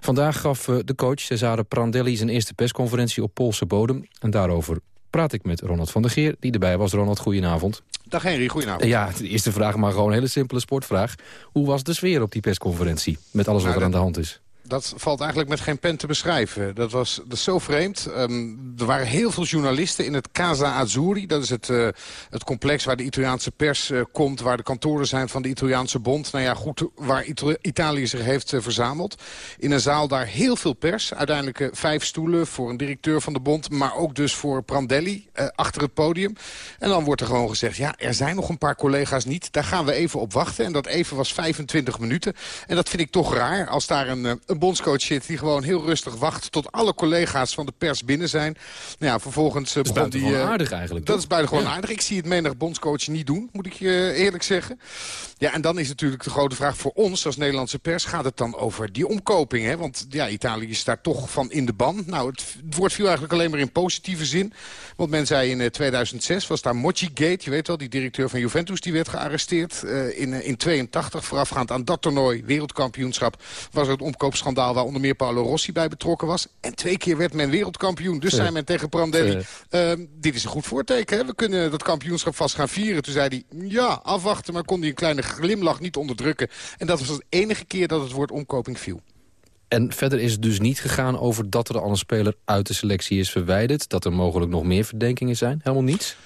Vandaag gaf eh, de coach Cesare Prandelli zijn eerste persconferentie op Poolse bodem. En daarover praat ik met Ronald van der Geer, die erbij was. Ronald, goedenavond. Dag Henry, goedenavond. Ja, de eerste vraag, maar gewoon een hele simpele sportvraag. Hoe was de sfeer op die persconferentie, met alles wat nou, er aan de hand is? Dat valt eigenlijk met geen pen te beschrijven. Dat was dat zo vreemd. Um, er waren heel veel journalisten in het Casa Azzurri. Dat is het, uh, het complex waar de Italiaanse pers uh, komt. Waar de kantoren zijn van de Italiaanse bond. Nou ja, goed, waar Itali Italië zich heeft uh, verzameld. In een zaal daar heel veel pers. Uiteindelijk vijf stoelen voor een directeur van de bond. Maar ook dus voor Prandelli achter het podium. En dan wordt er gewoon gezegd... ja, er zijn nog een paar collega's niet. Daar gaan we even op wachten. En dat even was 25 minuten. En dat vind ik toch raar als daar een, een bondscoach zit... die gewoon heel rustig wacht tot alle collega's van de pers binnen zijn. Nou ja, vervolgens uh, begon die... Uh, aardig eigenlijk. Dat toch? is buitengewoon ja. aardig. Ik zie het menig bondscoach niet doen, moet ik je eerlijk zeggen. Ja, en dan is natuurlijk de grote vraag voor ons als Nederlandse pers... gaat het dan over die omkoping, hè? Want ja, Italië is daar toch van in de ban. Nou, het, het woord viel eigenlijk alleen maar in positieve zin. Want men zei in 2006 was daar Mochi Gate, je weet wel... die directeur van Juventus, die werd gearresteerd uh, in, in 82. Voorafgaand aan dat toernooi, wereldkampioenschap... was er het omkoopschap schandaal waar onder meer Paolo Rossi bij betrokken was. En twee keer werd men wereldkampioen. Dus zei men tegen Prandelli, uh, dit is een goed voorteken. Hè? We kunnen dat kampioenschap vast gaan vieren. Toen zei hij, ja, afwachten. Maar kon hij een kleine glimlach niet onderdrukken. En dat was de enige keer dat het woord omkoping viel. En verder is het dus niet gegaan over dat er al een speler uit de selectie is verwijderd. Dat er mogelijk nog meer verdenkingen zijn. Helemaal niets?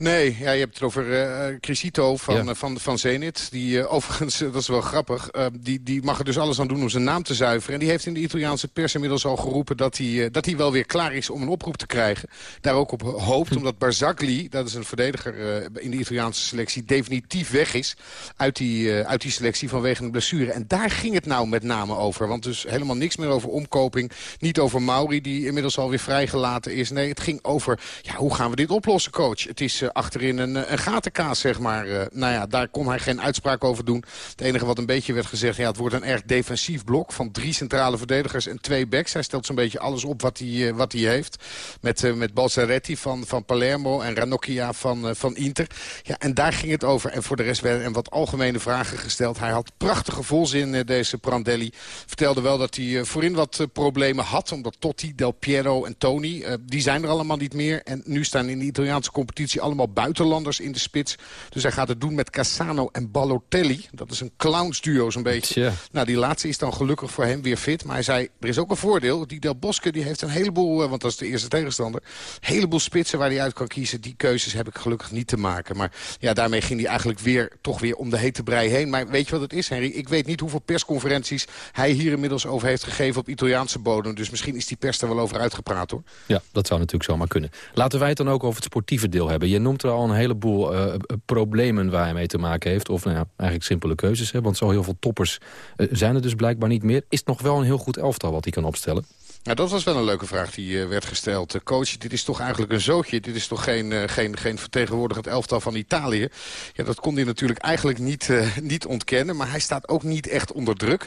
Nee, ja, je hebt het over uh, Crisito van, ja. uh, van, van Zenit. Die uh, overigens, dat is wel grappig, die, die mag er dus alles aan doen om zijn naam te zuiveren. En die heeft in de Italiaanse pers inmiddels al geroepen dat hij, dat hij wel weer klaar is om een oproep te krijgen. Daar ook op hoopt, omdat Barzagli, dat is een verdediger in de Italiaanse selectie, definitief weg is uit die, uit die selectie vanwege een blessure. En daar ging het nou met name over. Want dus helemaal niks meer over omkoping. Niet over Mauri, die inmiddels alweer vrijgelaten is. Nee, het ging over, ja, hoe gaan we dit oplossen, coach? Het is achterin een, een gatenkaas, zeg maar. Uh, nou ja, daar kon hij geen uitspraak over doen. Het enige wat een beetje werd gezegd... Ja, het wordt een erg defensief blok van drie centrale verdedigers en twee backs. Hij stelt zo'n beetje alles op wat hij, wat hij heeft. Met, met Balzaretti van, van Palermo en Ranocchia van, van Inter. Ja, en daar ging het over. En voor de rest werden er wat algemene vragen gesteld. Hij had prachtige volzin, deze Prandelli. Vertelde wel dat hij voorin wat problemen had. Omdat Totti, Del Piero en Toni, die zijn er allemaal niet meer. En nu staan in de Italiaanse competitie allemaal buitenlanders in de spits. Dus hij gaat het doen met Cassano en Balotelli. Dat is een clownsduo zo'n beetje. Nou, die laatste is dan gelukkig voor hem weer fit. Maar hij zei, er is ook een voordeel. Die Del Bosque die heeft een heleboel, want dat is de eerste tegenstander... een heleboel spitsen waar hij uit kan kiezen. Die keuzes heb ik gelukkig niet te maken. Maar ja, daarmee ging hij eigenlijk weer, toch weer om de hete brei heen. Maar weet je wat het is, Henry? Ik weet niet hoeveel persconferenties hij hier inmiddels over heeft gegeven op Italiaanse bodem. Dus misschien is die pers er wel over uitgepraat, hoor. Ja, dat zou natuurlijk zomaar kunnen. Laten wij het dan ook over het sportieve deel hebben. Je noemt er al een heleboel uh, problemen waar hij mee te maken heeft. Of nou ja, eigenlijk simpele keuzes. Want zo heel veel toppers uh, zijn er dus blijkbaar niet meer. Is het nog wel een heel goed elftal wat hij kan opstellen? Nou, dat was wel een leuke vraag die uh, werd gesteld. Uh, coach, dit is toch eigenlijk een zootje. Dit is toch geen, uh, geen, geen vertegenwoordigend elftal van Italië. Ja, dat kon hij natuurlijk eigenlijk niet, niet ontkennen. Maar hij staat ook niet echt onder druk.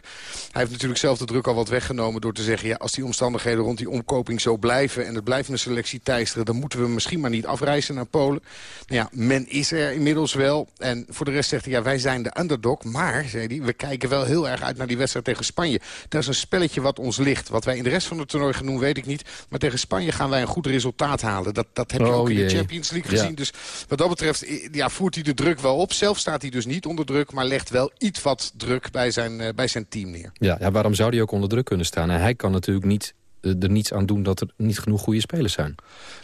Hij heeft natuurlijk zelf de druk al wat weggenomen door te zeggen... ja, als die omstandigheden rond die omkoping zo blijven... en het blijft een selectie teisteren... dan moeten we misschien maar niet afreizen naar Polen. Nou ja, men is er inmiddels wel. En voor de rest zegt hij, ja, wij zijn de underdog. Maar, zei hij, we kijken wel heel erg uit naar die wedstrijd tegen Spanje. Dat is een spelletje wat ons ligt. Wat wij in de rest van toernooi genoemd, weet ik niet. Maar tegen Spanje gaan wij een goed resultaat halen. Dat, dat heb je Oh, ook in jee. de Champions League Ja. gezien. Dus wat dat betreft ja, voert hij de druk wel op. Zelf staat hij dus niet onder druk, maar legt wel iets wat druk bij zijn, eh, bij zijn team neer. Ja, ja, waarom zou hij ook onder druk kunnen staan? En hij kan natuurlijk niet, er niets aan doen dat er niet genoeg goede spelers zijn.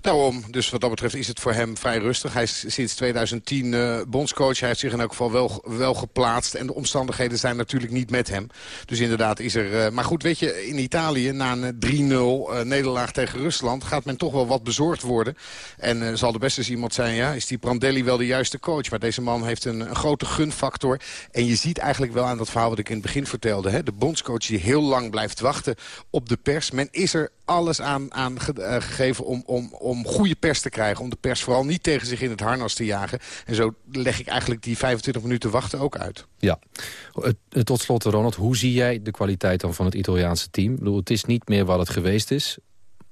Daarom, dus wat dat betreft is het voor hem vrij rustig. Hij is sinds 2010 eh, bondscoach. Hij heeft zich in elk geval wel, wel geplaatst. En de omstandigheden zijn natuurlijk niet met hem. Dus inderdaad is er... eh, maar goed, weet je, in Italië na een eh, 3-0 eh, nederlaag tegen Rusland... gaat men toch wel wat bezorgd worden. En eh, zal er best eens iemand zijn, ja, is die Prandelli wel de juiste coach? Maar deze man heeft een, een grote gunfactor. En je ziet eigenlijk wel aan dat verhaal wat ik in het begin vertelde. Hè? De bondscoach die heel lang blijft wachten op de pers. Men is er alles aan, aan eh, gegeven om, om, om goede pers te krijgen. Om de pers vooral niet tegen zich in het harnas te jagen. En zo leg ik eigenlijk die 25 minuten wachten ook uit. Ja. Eh, eh, Tot slot, Ronald, hoe zie jij de kwaliteit dan van het Italiaanse team? Ik bedoel, het is niet meer wat het geweest is.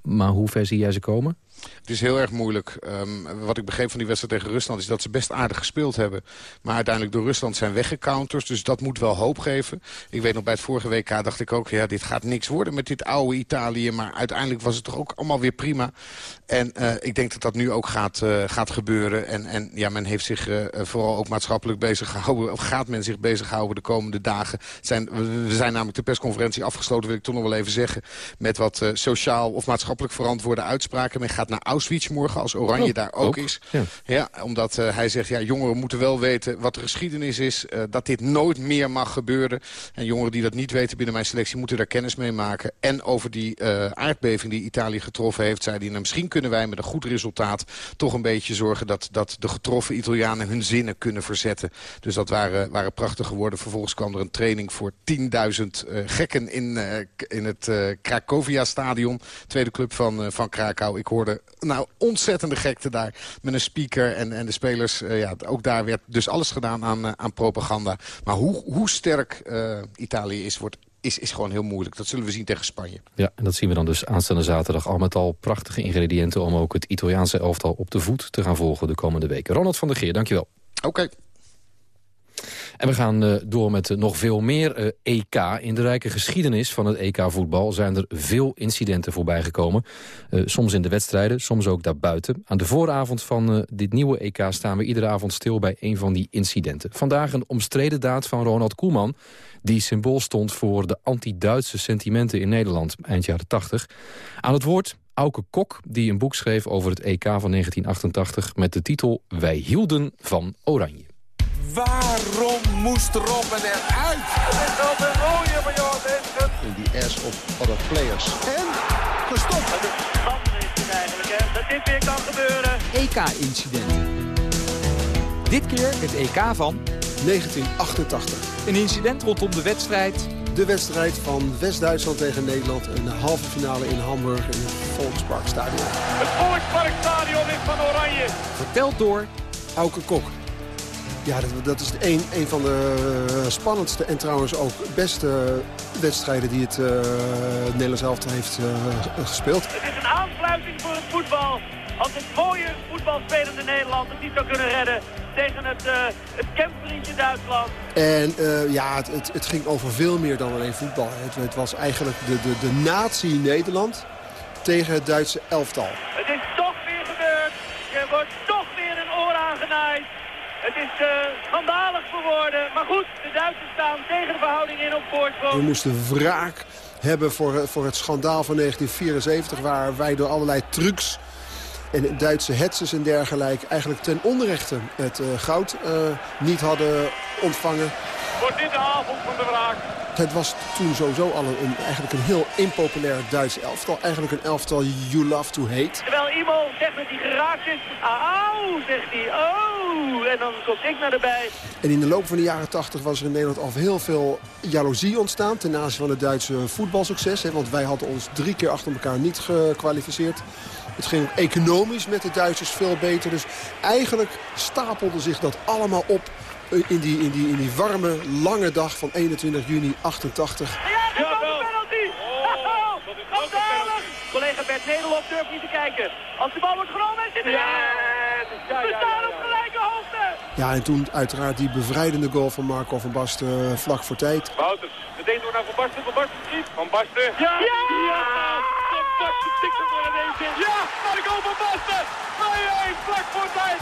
Maar hoe ver zie jij ze komen? Het is heel erg moeilijk. Ehm, wat ik begreep van die wedstrijd tegen Rusland... is dat ze best aardig gespeeld hebben. Maar uiteindelijk door Rusland zijn weggecounters. Dus dat moet wel hoop geven. Ik weet nog bij het vorige WK dacht ik ook... ja, dit gaat niks worden met dit oude Italië. Maar uiteindelijk was het toch ook allemaal weer prima. En eh, ik denk dat dat nu ook gaat, eh, gaat gebeuren. En, en ja, men heeft zich eh, vooral ook maatschappelijk bezig gehouden. Of gaat men zich bezighouden de komende dagen. Zijn, we zijn namelijk de persconferentie afgesloten, wil ik toch nog wel even zeggen. Met wat sociaal of maatschappelijk verantwoorde uitspraken. Men gaat naar Auschwitz morgen, als Oranje Oh, daar ook, ook, is. ja. Ja, omdat eh, hij zegt, ja, jongeren moeten wel weten wat de geschiedenis is. eh, dat dit nooit meer mag gebeuren. En jongeren die dat niet weten binnen mijn selectie moeten daar kennis mee maken. En over die eh, aardbeving die Italië getroffen heeft, zei hij... Nou, misschien kunnen wij met een goed resultaat toch een beetje zorgen... dat, dat de getroffen Italianen hun zinnen kunnen verzetten. Dus dat waren, waren prachtige woorden. Vervolgens kwam er een training voor 10.000 eh, gekken in, in het eh Cracovia-stadion. Tweede club van, van Krakau. Ik hoorde nou ontzettende gekte daar met een speaker en, en de spelers. eh, ja, ook daar werd dus alles gedaan aan, eh, aan propaganda. Maar hoe, hoe sterk eh, Italië is, wordt, is, is gewoon heel moeilijk. Dat zullen we zien tegen Spanje. Ja, en dat zien we dan dus aanstaande zaterdag. Al met al prachtige ingrediënten om ook het Italiaanse elftal op de voet te gaan volgen de komende weken. Ronald van der Geer, dankjewel. Oké. En we gaan eh, door met eh, nog veel meer eh, EK. In de rijke geschiedenis van het EK-voetbal zijn er veel incidenten voorbijgekomen. Soms in de wedstrijden, soms ook daarbuiten. Aan de vooravond van dit nieuwe EK staan we iedere avond stil bij een van die incidenten. Vandaag een omstreden daad van Ronald Koeman... die symbool stond voor de anti-Duitse sentimenten in Nederland eind jaren 80. Aan het woord Auke Kok, die een boek schreef over het EK van 1988... met de titel Wij hielden van Oranje. Waarom moest Robben eruit? Het is op een mooie van Johan Vincent. Die ass op other players. En gestopt. Het is het eigenlijk, hè. Dat dit weer kan gebeuren. EK-incidenten. Dit keer het EK van 1988. een incident rondom de wedstrijd. De wedstrijd van West-Duitsland tegen Nederland. Een halve finale in Hamburg in het Volksparkstadion. Het Volksparkstadion is van Oranje. Verteld door Auke Kok. Ja, dat, dat is een, een van de eh, spannendste en trouwens ook beste wedstrijden die het eh Nederlands elftal heeft eh, gespeeld. Het is een aansluiting voor het voetbal. Als het mooie voetbalspelende Nederland het niet zou kunnen redden tegen het, uh, het Duitsland. En uh, ja, het, het, het, ging over veel meer dan alleen voetbal. Het, het was eigenlijk de, de, de natie Nederland tegen het Duitse elftal. Het is toch weer gebeurd. Je wordt toch weer een oor aangenaaid. Het is uh, schandalig geworden. Maar goed, de Duitsers staan tegen de verhouding in op voorsprong. We moesten wraak hebben voor, voor het schandaal van 1974... waar wij door allerlei trucs en Duitse hetsers en dergelijke... eigenlijk ten onrechte het uh, goud uh, niet hadden ontvangen. Wordt dit de avond van de? Het was toen sowieso al een, eigenlijk een heel impopulair Duits elftal. Eigenlijk een elftal you love to hate. Terwijl iemand zegt dat hij geraakt is. Auw, zegt hij. Oh, en dan komt ik naar erbij. En in de loop van de jaren 80 was er in Nederland al heel veel jaloezie ontstaan... ten aanzien van het Duitse voetbalsucces. Hè, want wij hadden ons drie keer achter elkaar niet gekwalificeerd. Het ging economisch met de Duitsers veel beter. Dus eigenlijk stapelde zich dat allemaal op in die, in die, in die warme, lange dag van 21 juni 88. Ja, penalty! Collega Bert Nederlof durft niet te kijken. Als de bal wordt genomen, zit er ja, We staan op gelijke hoogte! Ja, en toen uiteraard die bevrijdende goal van Marco van Basten vlak voor tijd. Wouters, meteen door naar Van Basten. Van Basten schiet. Van Basten. Ja! Ja! Ja! Basten stikt hem. Ja! Marco van Basten! 2-1, vlak voor tijd.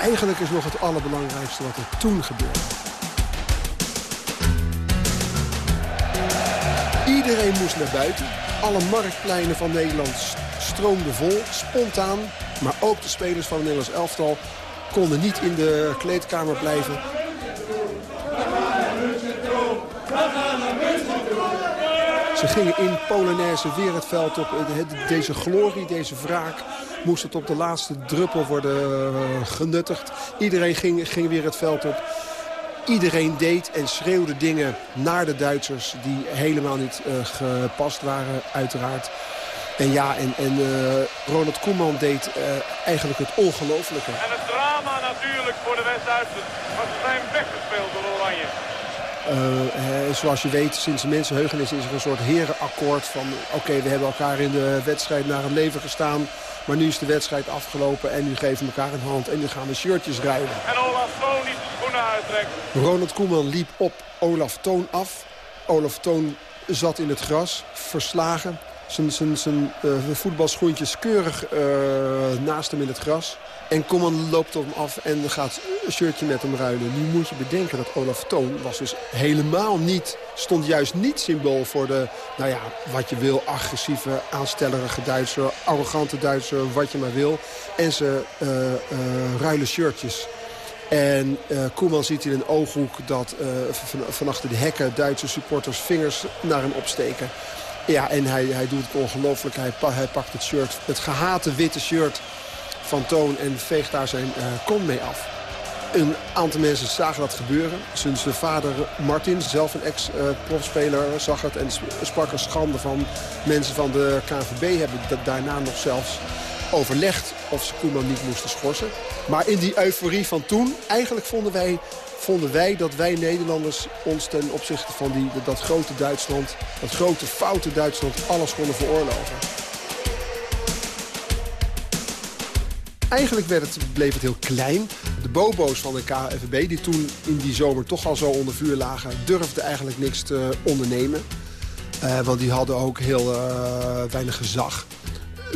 Eigenlijk is nog het allerbelangrijkste wat er toen gebeurde. Iedereen moest naar buiten. Alle marktpleinen van Nederland stroomden vol, spontaan. Maar ook de spelers van het Nederlands elftal konden niet in de kleedkamer blijven. Ze gingen in Polonaise weer het veld op. Deze glorie, deze wraak moest het op de laatste druppel worden eh, genuttigd. Iedereen ging, ging weer het veld op. Iedereen deed en schreeuwde dingen naar de Duitsers die helemaal niet uh, gepast waren, uiteraard. En ja, en, en uh, Ronald Koeman deed eigenlijk het ongelofelijke. En het drama natuurlijk voor de West-Duitsers. Ze zijn weggespeeld door. Uh, zoals je weet, sinds de mensenheugenis is er een soort herenakkoord van... oké, we hebben elkaar in de wedstrijd naar het leven gestaan... maar nu is de wedstrijd afgelopen en nu geven we elkaar een hand... en nu gaan we shirtjes rijden. En Olaf Toon die de schoenen uittrekt. Ronald Koeman liep op Olaf Toon af. Olaf Toon zat in het gras, verslagen. Zijn, uh, voetbalschoentjes keurig uh, naast hem in het gras. En Koeman loopt op hem af en gaat een shirtje met hem ruilen. Nu moet je bedenken dat Olaf Toon was dus helemaal niet... stond juist niet symbool voor de, nou ja, wat je wil... agressieve, aanstellerige Duitser, arrogante Duitser, wat je maar wil. En ze uh, ruilen shirtjes. En uh, Koeman ziet in een ooghoek dat uh, van achter de hekken Duitse supporters vingers naar hem opsteken. Ja, en hij, hij doet het ongelooflijk. Hij, hij pakt het shirt, het gehate witte shirt van Toon en veegt daar zijn uh, kom mee af. Een aantal mensen zagen dat gebeuren. De vader Martin, zelf een ex-profspeler, uh, zag het... en sprak er schande van mensen van de KNVB hebben dat daarna nog zelfs overlegd of ze Koeman niet moesten schorsen. Maar in die euforie van toen, eigenlijk vonden wij, vonden wij dat wij Nederlanders ons ten opzichte van die, dat grote Duitsland, dat grote foute Duitsland, alles konden veroorloven. Eigenlijk werd het, bleef het heel klein. De bobo's van de KNVB, die toen in die zomer toch al zo onder vuur lagen... durfden eigenlijk niks te ondernemen. Uh, want die hadden ook heel uh, weinig gezag.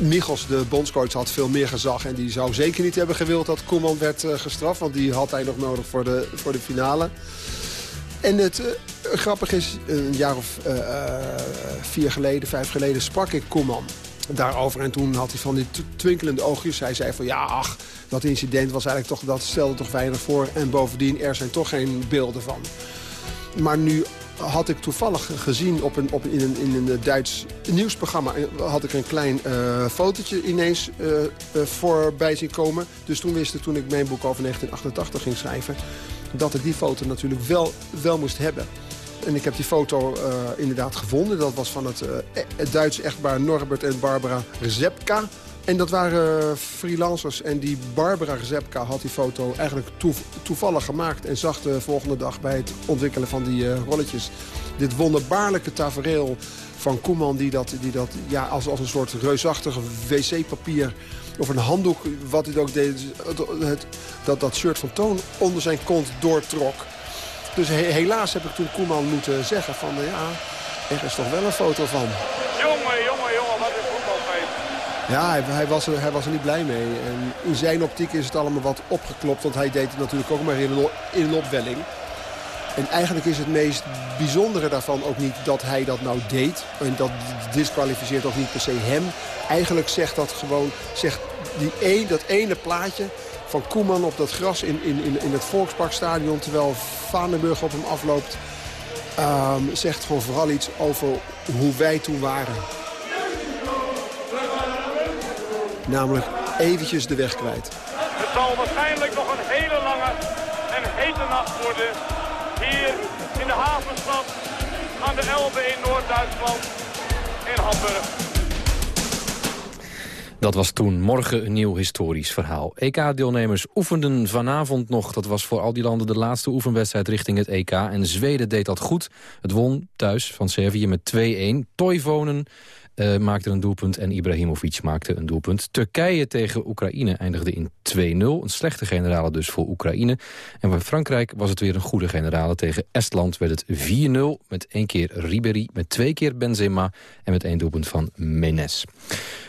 Michels, de bondscoach, had veel meer gezag. En die zou zeker niet hebben gewild dat Koeman werd uh, gestraft. Want die had hij nog nodig voor de, voor de finale. En het uh, grappig is, een jaar of uh, vier geleden, vijf geleden sprak ik Koeman daarover. En toen had hij van die twinkelende oogjes. Hij zei van ja, ach, dat incident was eigenlijk toch, dat stelde toch weinig voor. En bovendien, er zijn toch geen beelden van. Maar nu had ik toevallig gezien op een, op, in, een, in een Duits nieuwsprogramma... had ik een klein uh, fotootje ineens uh, voorbij zien komen. Dus toen wist ik, toen ik mijn boek over 1988 ging schrijven... dat ik die foto natuurlijk wel, wel moest hebben. En ik heb die foto inderdaad gevonden. Dat was van het, het Duitse echtpaar Norbert en Barbara Zepka... En dat waren freelancers. En die Barbara Zepka had die foto eigenlijk toevallig gemaakt... en zag de volgende dag bij het ontwikkelen van die uh, rolletjes... dit wonderbaarlijke tafereel van Koeman... die dat, die dat ja, als, als een soort reusachtig wc-papier of een handdoek, wat hij ook deed... Het, dat dat shirt van Toon onder zijn kont doortrok. Dus he, helaas heb ik toen Koeman moeten zeggen van... ja, er is toch wel een foto van. Ja, hij, hij, was er, hij was niet blij mee. En in zijn optiek is het allemaal wat opgeklopt. Want hij deed het natuurlijk ook maar in een, in opwelling. En eigenlijk is het meest bijzondere daarvan ook niet dat hij dat nou deed. En dat disqualificeert ook niet per se hem. Eigenlijk zegt dat gewoon, zegt die een, dat ene plaatje van Koeman op dat gras in, in, in het Volksparkstadion... terwijl Vanenburg op hem afloopt... Um, zegt gewoon vooral iets over hoe wij toen waren. Namelijk eventjes de weg kwijt. Het zal waarschijnlijk nog een hele lange en hete nacht worden. Hier in de havenstad aan de Elbe in Noord-Duitsland in Hamburg. Dat was toen morgen een nieuw historisch verhaal. EK-deelnemers oefenden vanavond nog. Dat was voor al die landen de laatste oefenwedstrijd richting het EK. En Zweden deed dat goed. Het won thuis van Servië met 2-1. Toivonen uh, maakte een doelpunt en Ibrahimovic maakte een doelpunt. Turkije tegen Oekraïne eindigde in 2-0. Een slechte generale dus voor Oekraïne. En bij Frankrijk was het weer een goede generale. Tegen Estland werd het 4-0 met één keer Ribéry, met twee keer Benzema... en met één doelpunt van Menes.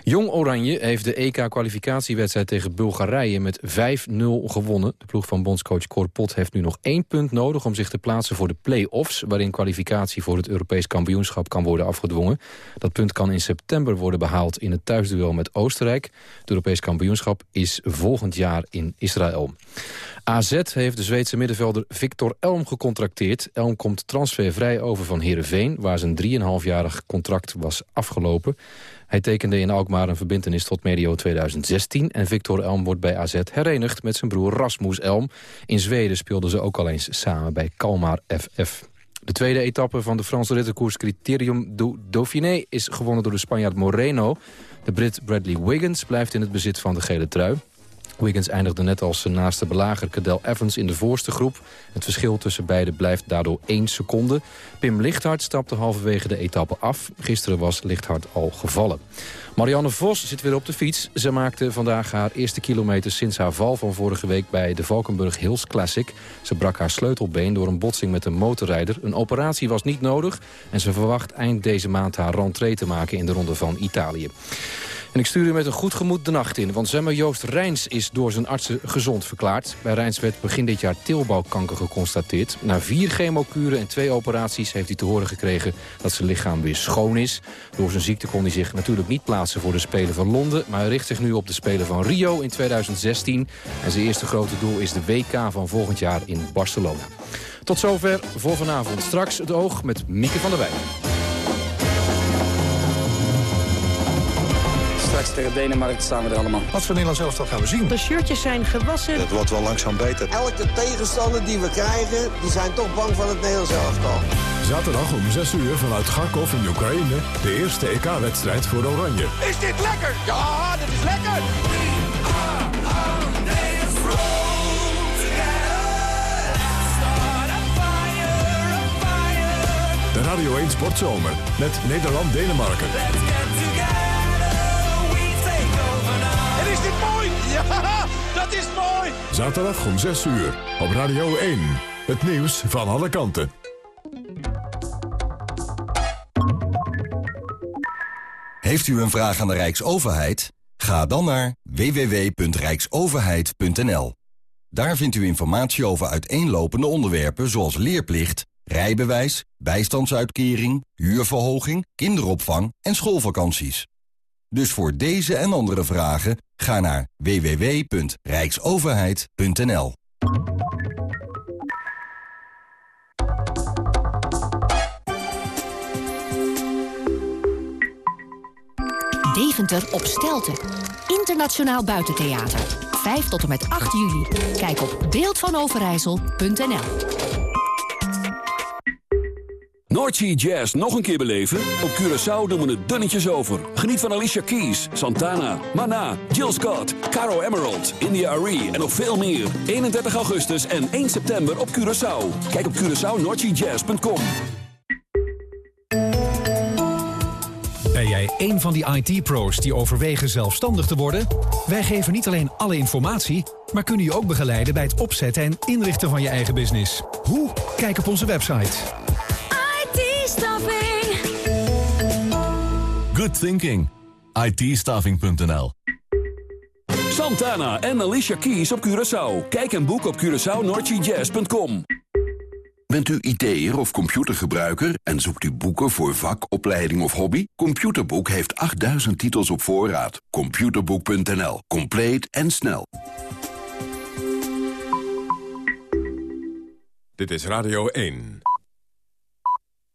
Jong Oranje heeft de EK-kwalificatiewedstrijd tegen Bulgarije met 5-0 gewonnen. De ploeg van bondscoach Cor Pot heeft nu nog één punt nodig... om zich te plaatsen voor de play-offs... waarin kwalificatie voor het Europees kampioenschap kan worden afgedwongen. Dat punt kan in september worden behaald in het thuisduel met Oostenrijk. Het Europees kampioenschap is volgend jaar in Israël. AZ heeft de Zweedse middenvelder Victor Elm gecontracteerd. Elm komt transfervrij over van Heerenveen... waar zijn 3,5-jarig contract was afgelopen. Hij tekende in Alkmaar een verbindenis tot medio 2016... en Victor Elm wordt bij AZ herenigd met zijn broer Rasmus Elm. In Zweden speelden ze ook al eens samen bij Kalmar FF. De tweede etappe van de Franse rittenkoers Criterium du Dauphiné... is gewonnen door de Spanjaard Moreno. De Brit Bradley Wiggins blijft in het bezit van de gele trui. Wiggins eindigde net als zijn naaste belager Cadel Evans in de voorste groep. Het verschil tussen beiden blijft daardoor 1 seconde. Pim Lichthart stapte halverwege de etappe af. Gisteren was Lichthart al gevallen. Marianne Vos zit weer op de fiets. Ze maakte vandaag haar eerste kilometer sinds haar val van vorige week... bij de Valkenburg Hills Classic. Ze brak haar sleutelbeen door een botsing met een motorrijder. Een operatie was niet nodig en ze verwacht eind deze maand haar rentree te maken... in de Ronde van Italië. En ik stuur u met een goed gemoed de nacht in. Want zwemmer Joost Rijns is door zijn artsen gezond verklaard. Bij Rijns werd begin dit jaar tilbouwkanker geconstateerd. Na vier chemokuren en twee operaties heeft hij te horen gekregen... dat zijn lichaam weer schoon is. Door zijn ziekte kon hij zich natuurlijk niet plaatsen voor de Spelen van Londen... maar hij richt zich nu op de Spelen van Rio in 2016. En zijn eerste grote doel is de WK van volgend jaar in Barcelona. Tot zover voor vanavond. Straks het oog met Mieke van der Wij. Straks tegen Denemarken staan we er allemaal. Wat voor Nederlands elftal gaan we zien? De shirtjes zijn gewassen. Het wordt wel langzaam beter. Elke tegenstander die we krijgen, die zijn toch bang van het Nederlands elftal. Zaterdag om 6 uur vanuit Kharkov in Oekraïne. De eerste EK-wedstrijd voor Oranje. Is dit lekker? Ja, dit is lekker! De Radio 1 Sportzomer met Nederland-Denemarken. Is dit mooi! Ja, dat is mooi! Zaterdag om 6 uur op Radio 1. Het nieuws van alle kanten. Heeft u een vraag aan de Rijksoverheid? Ga dan naar www.rijksoverheid.nl. Daar vindt u informatie over uiteenlopende onderwerpen zoals leerplicht, rijbewijs, bijstandsuitkering, huurverhoging, kinderopvang en schoolvakanties. Dus voor deze en andere vragen ga naar www.rijksoverheid.nl. Deventer op Stelten. Internationaal Buitentheater. 5 tot en met 8 juli. Kijk op beeldvanoverijssel.nl Noordsea Jazz nog een keer beleven? Op Curaçao doen we het dunnetjes over. Geniet van Alicia Keys, Santana, Mana, Jill Scott, Caro Emerald, India Arie en nog veel meer. 31 augustus en 1 september op Curaçao. Kijk op CuraçaoNoordseaJazz.com Ben jij een van die IT-pro's die overwegen zelfstandig te worden? Wij geven niet alleen alle informatie, maar kunnen je ook begeleiden bij het opzetten en inrichten van je eigen business. Hoe? Kijk op onze website Staffing. Good thinking. ITstaffing.nl Santana en Alicia Keys op Curaçao. Kijk en boek op CuraçaoNordGJazz.com. Bent u IT'er of computergebruiker en zoekt u boeken voor vak, opleiding of hobby? Computerboek heeft 8000 titels op voorraad. Computerboek.nl. Compleet en snel. Dit is Radio 1.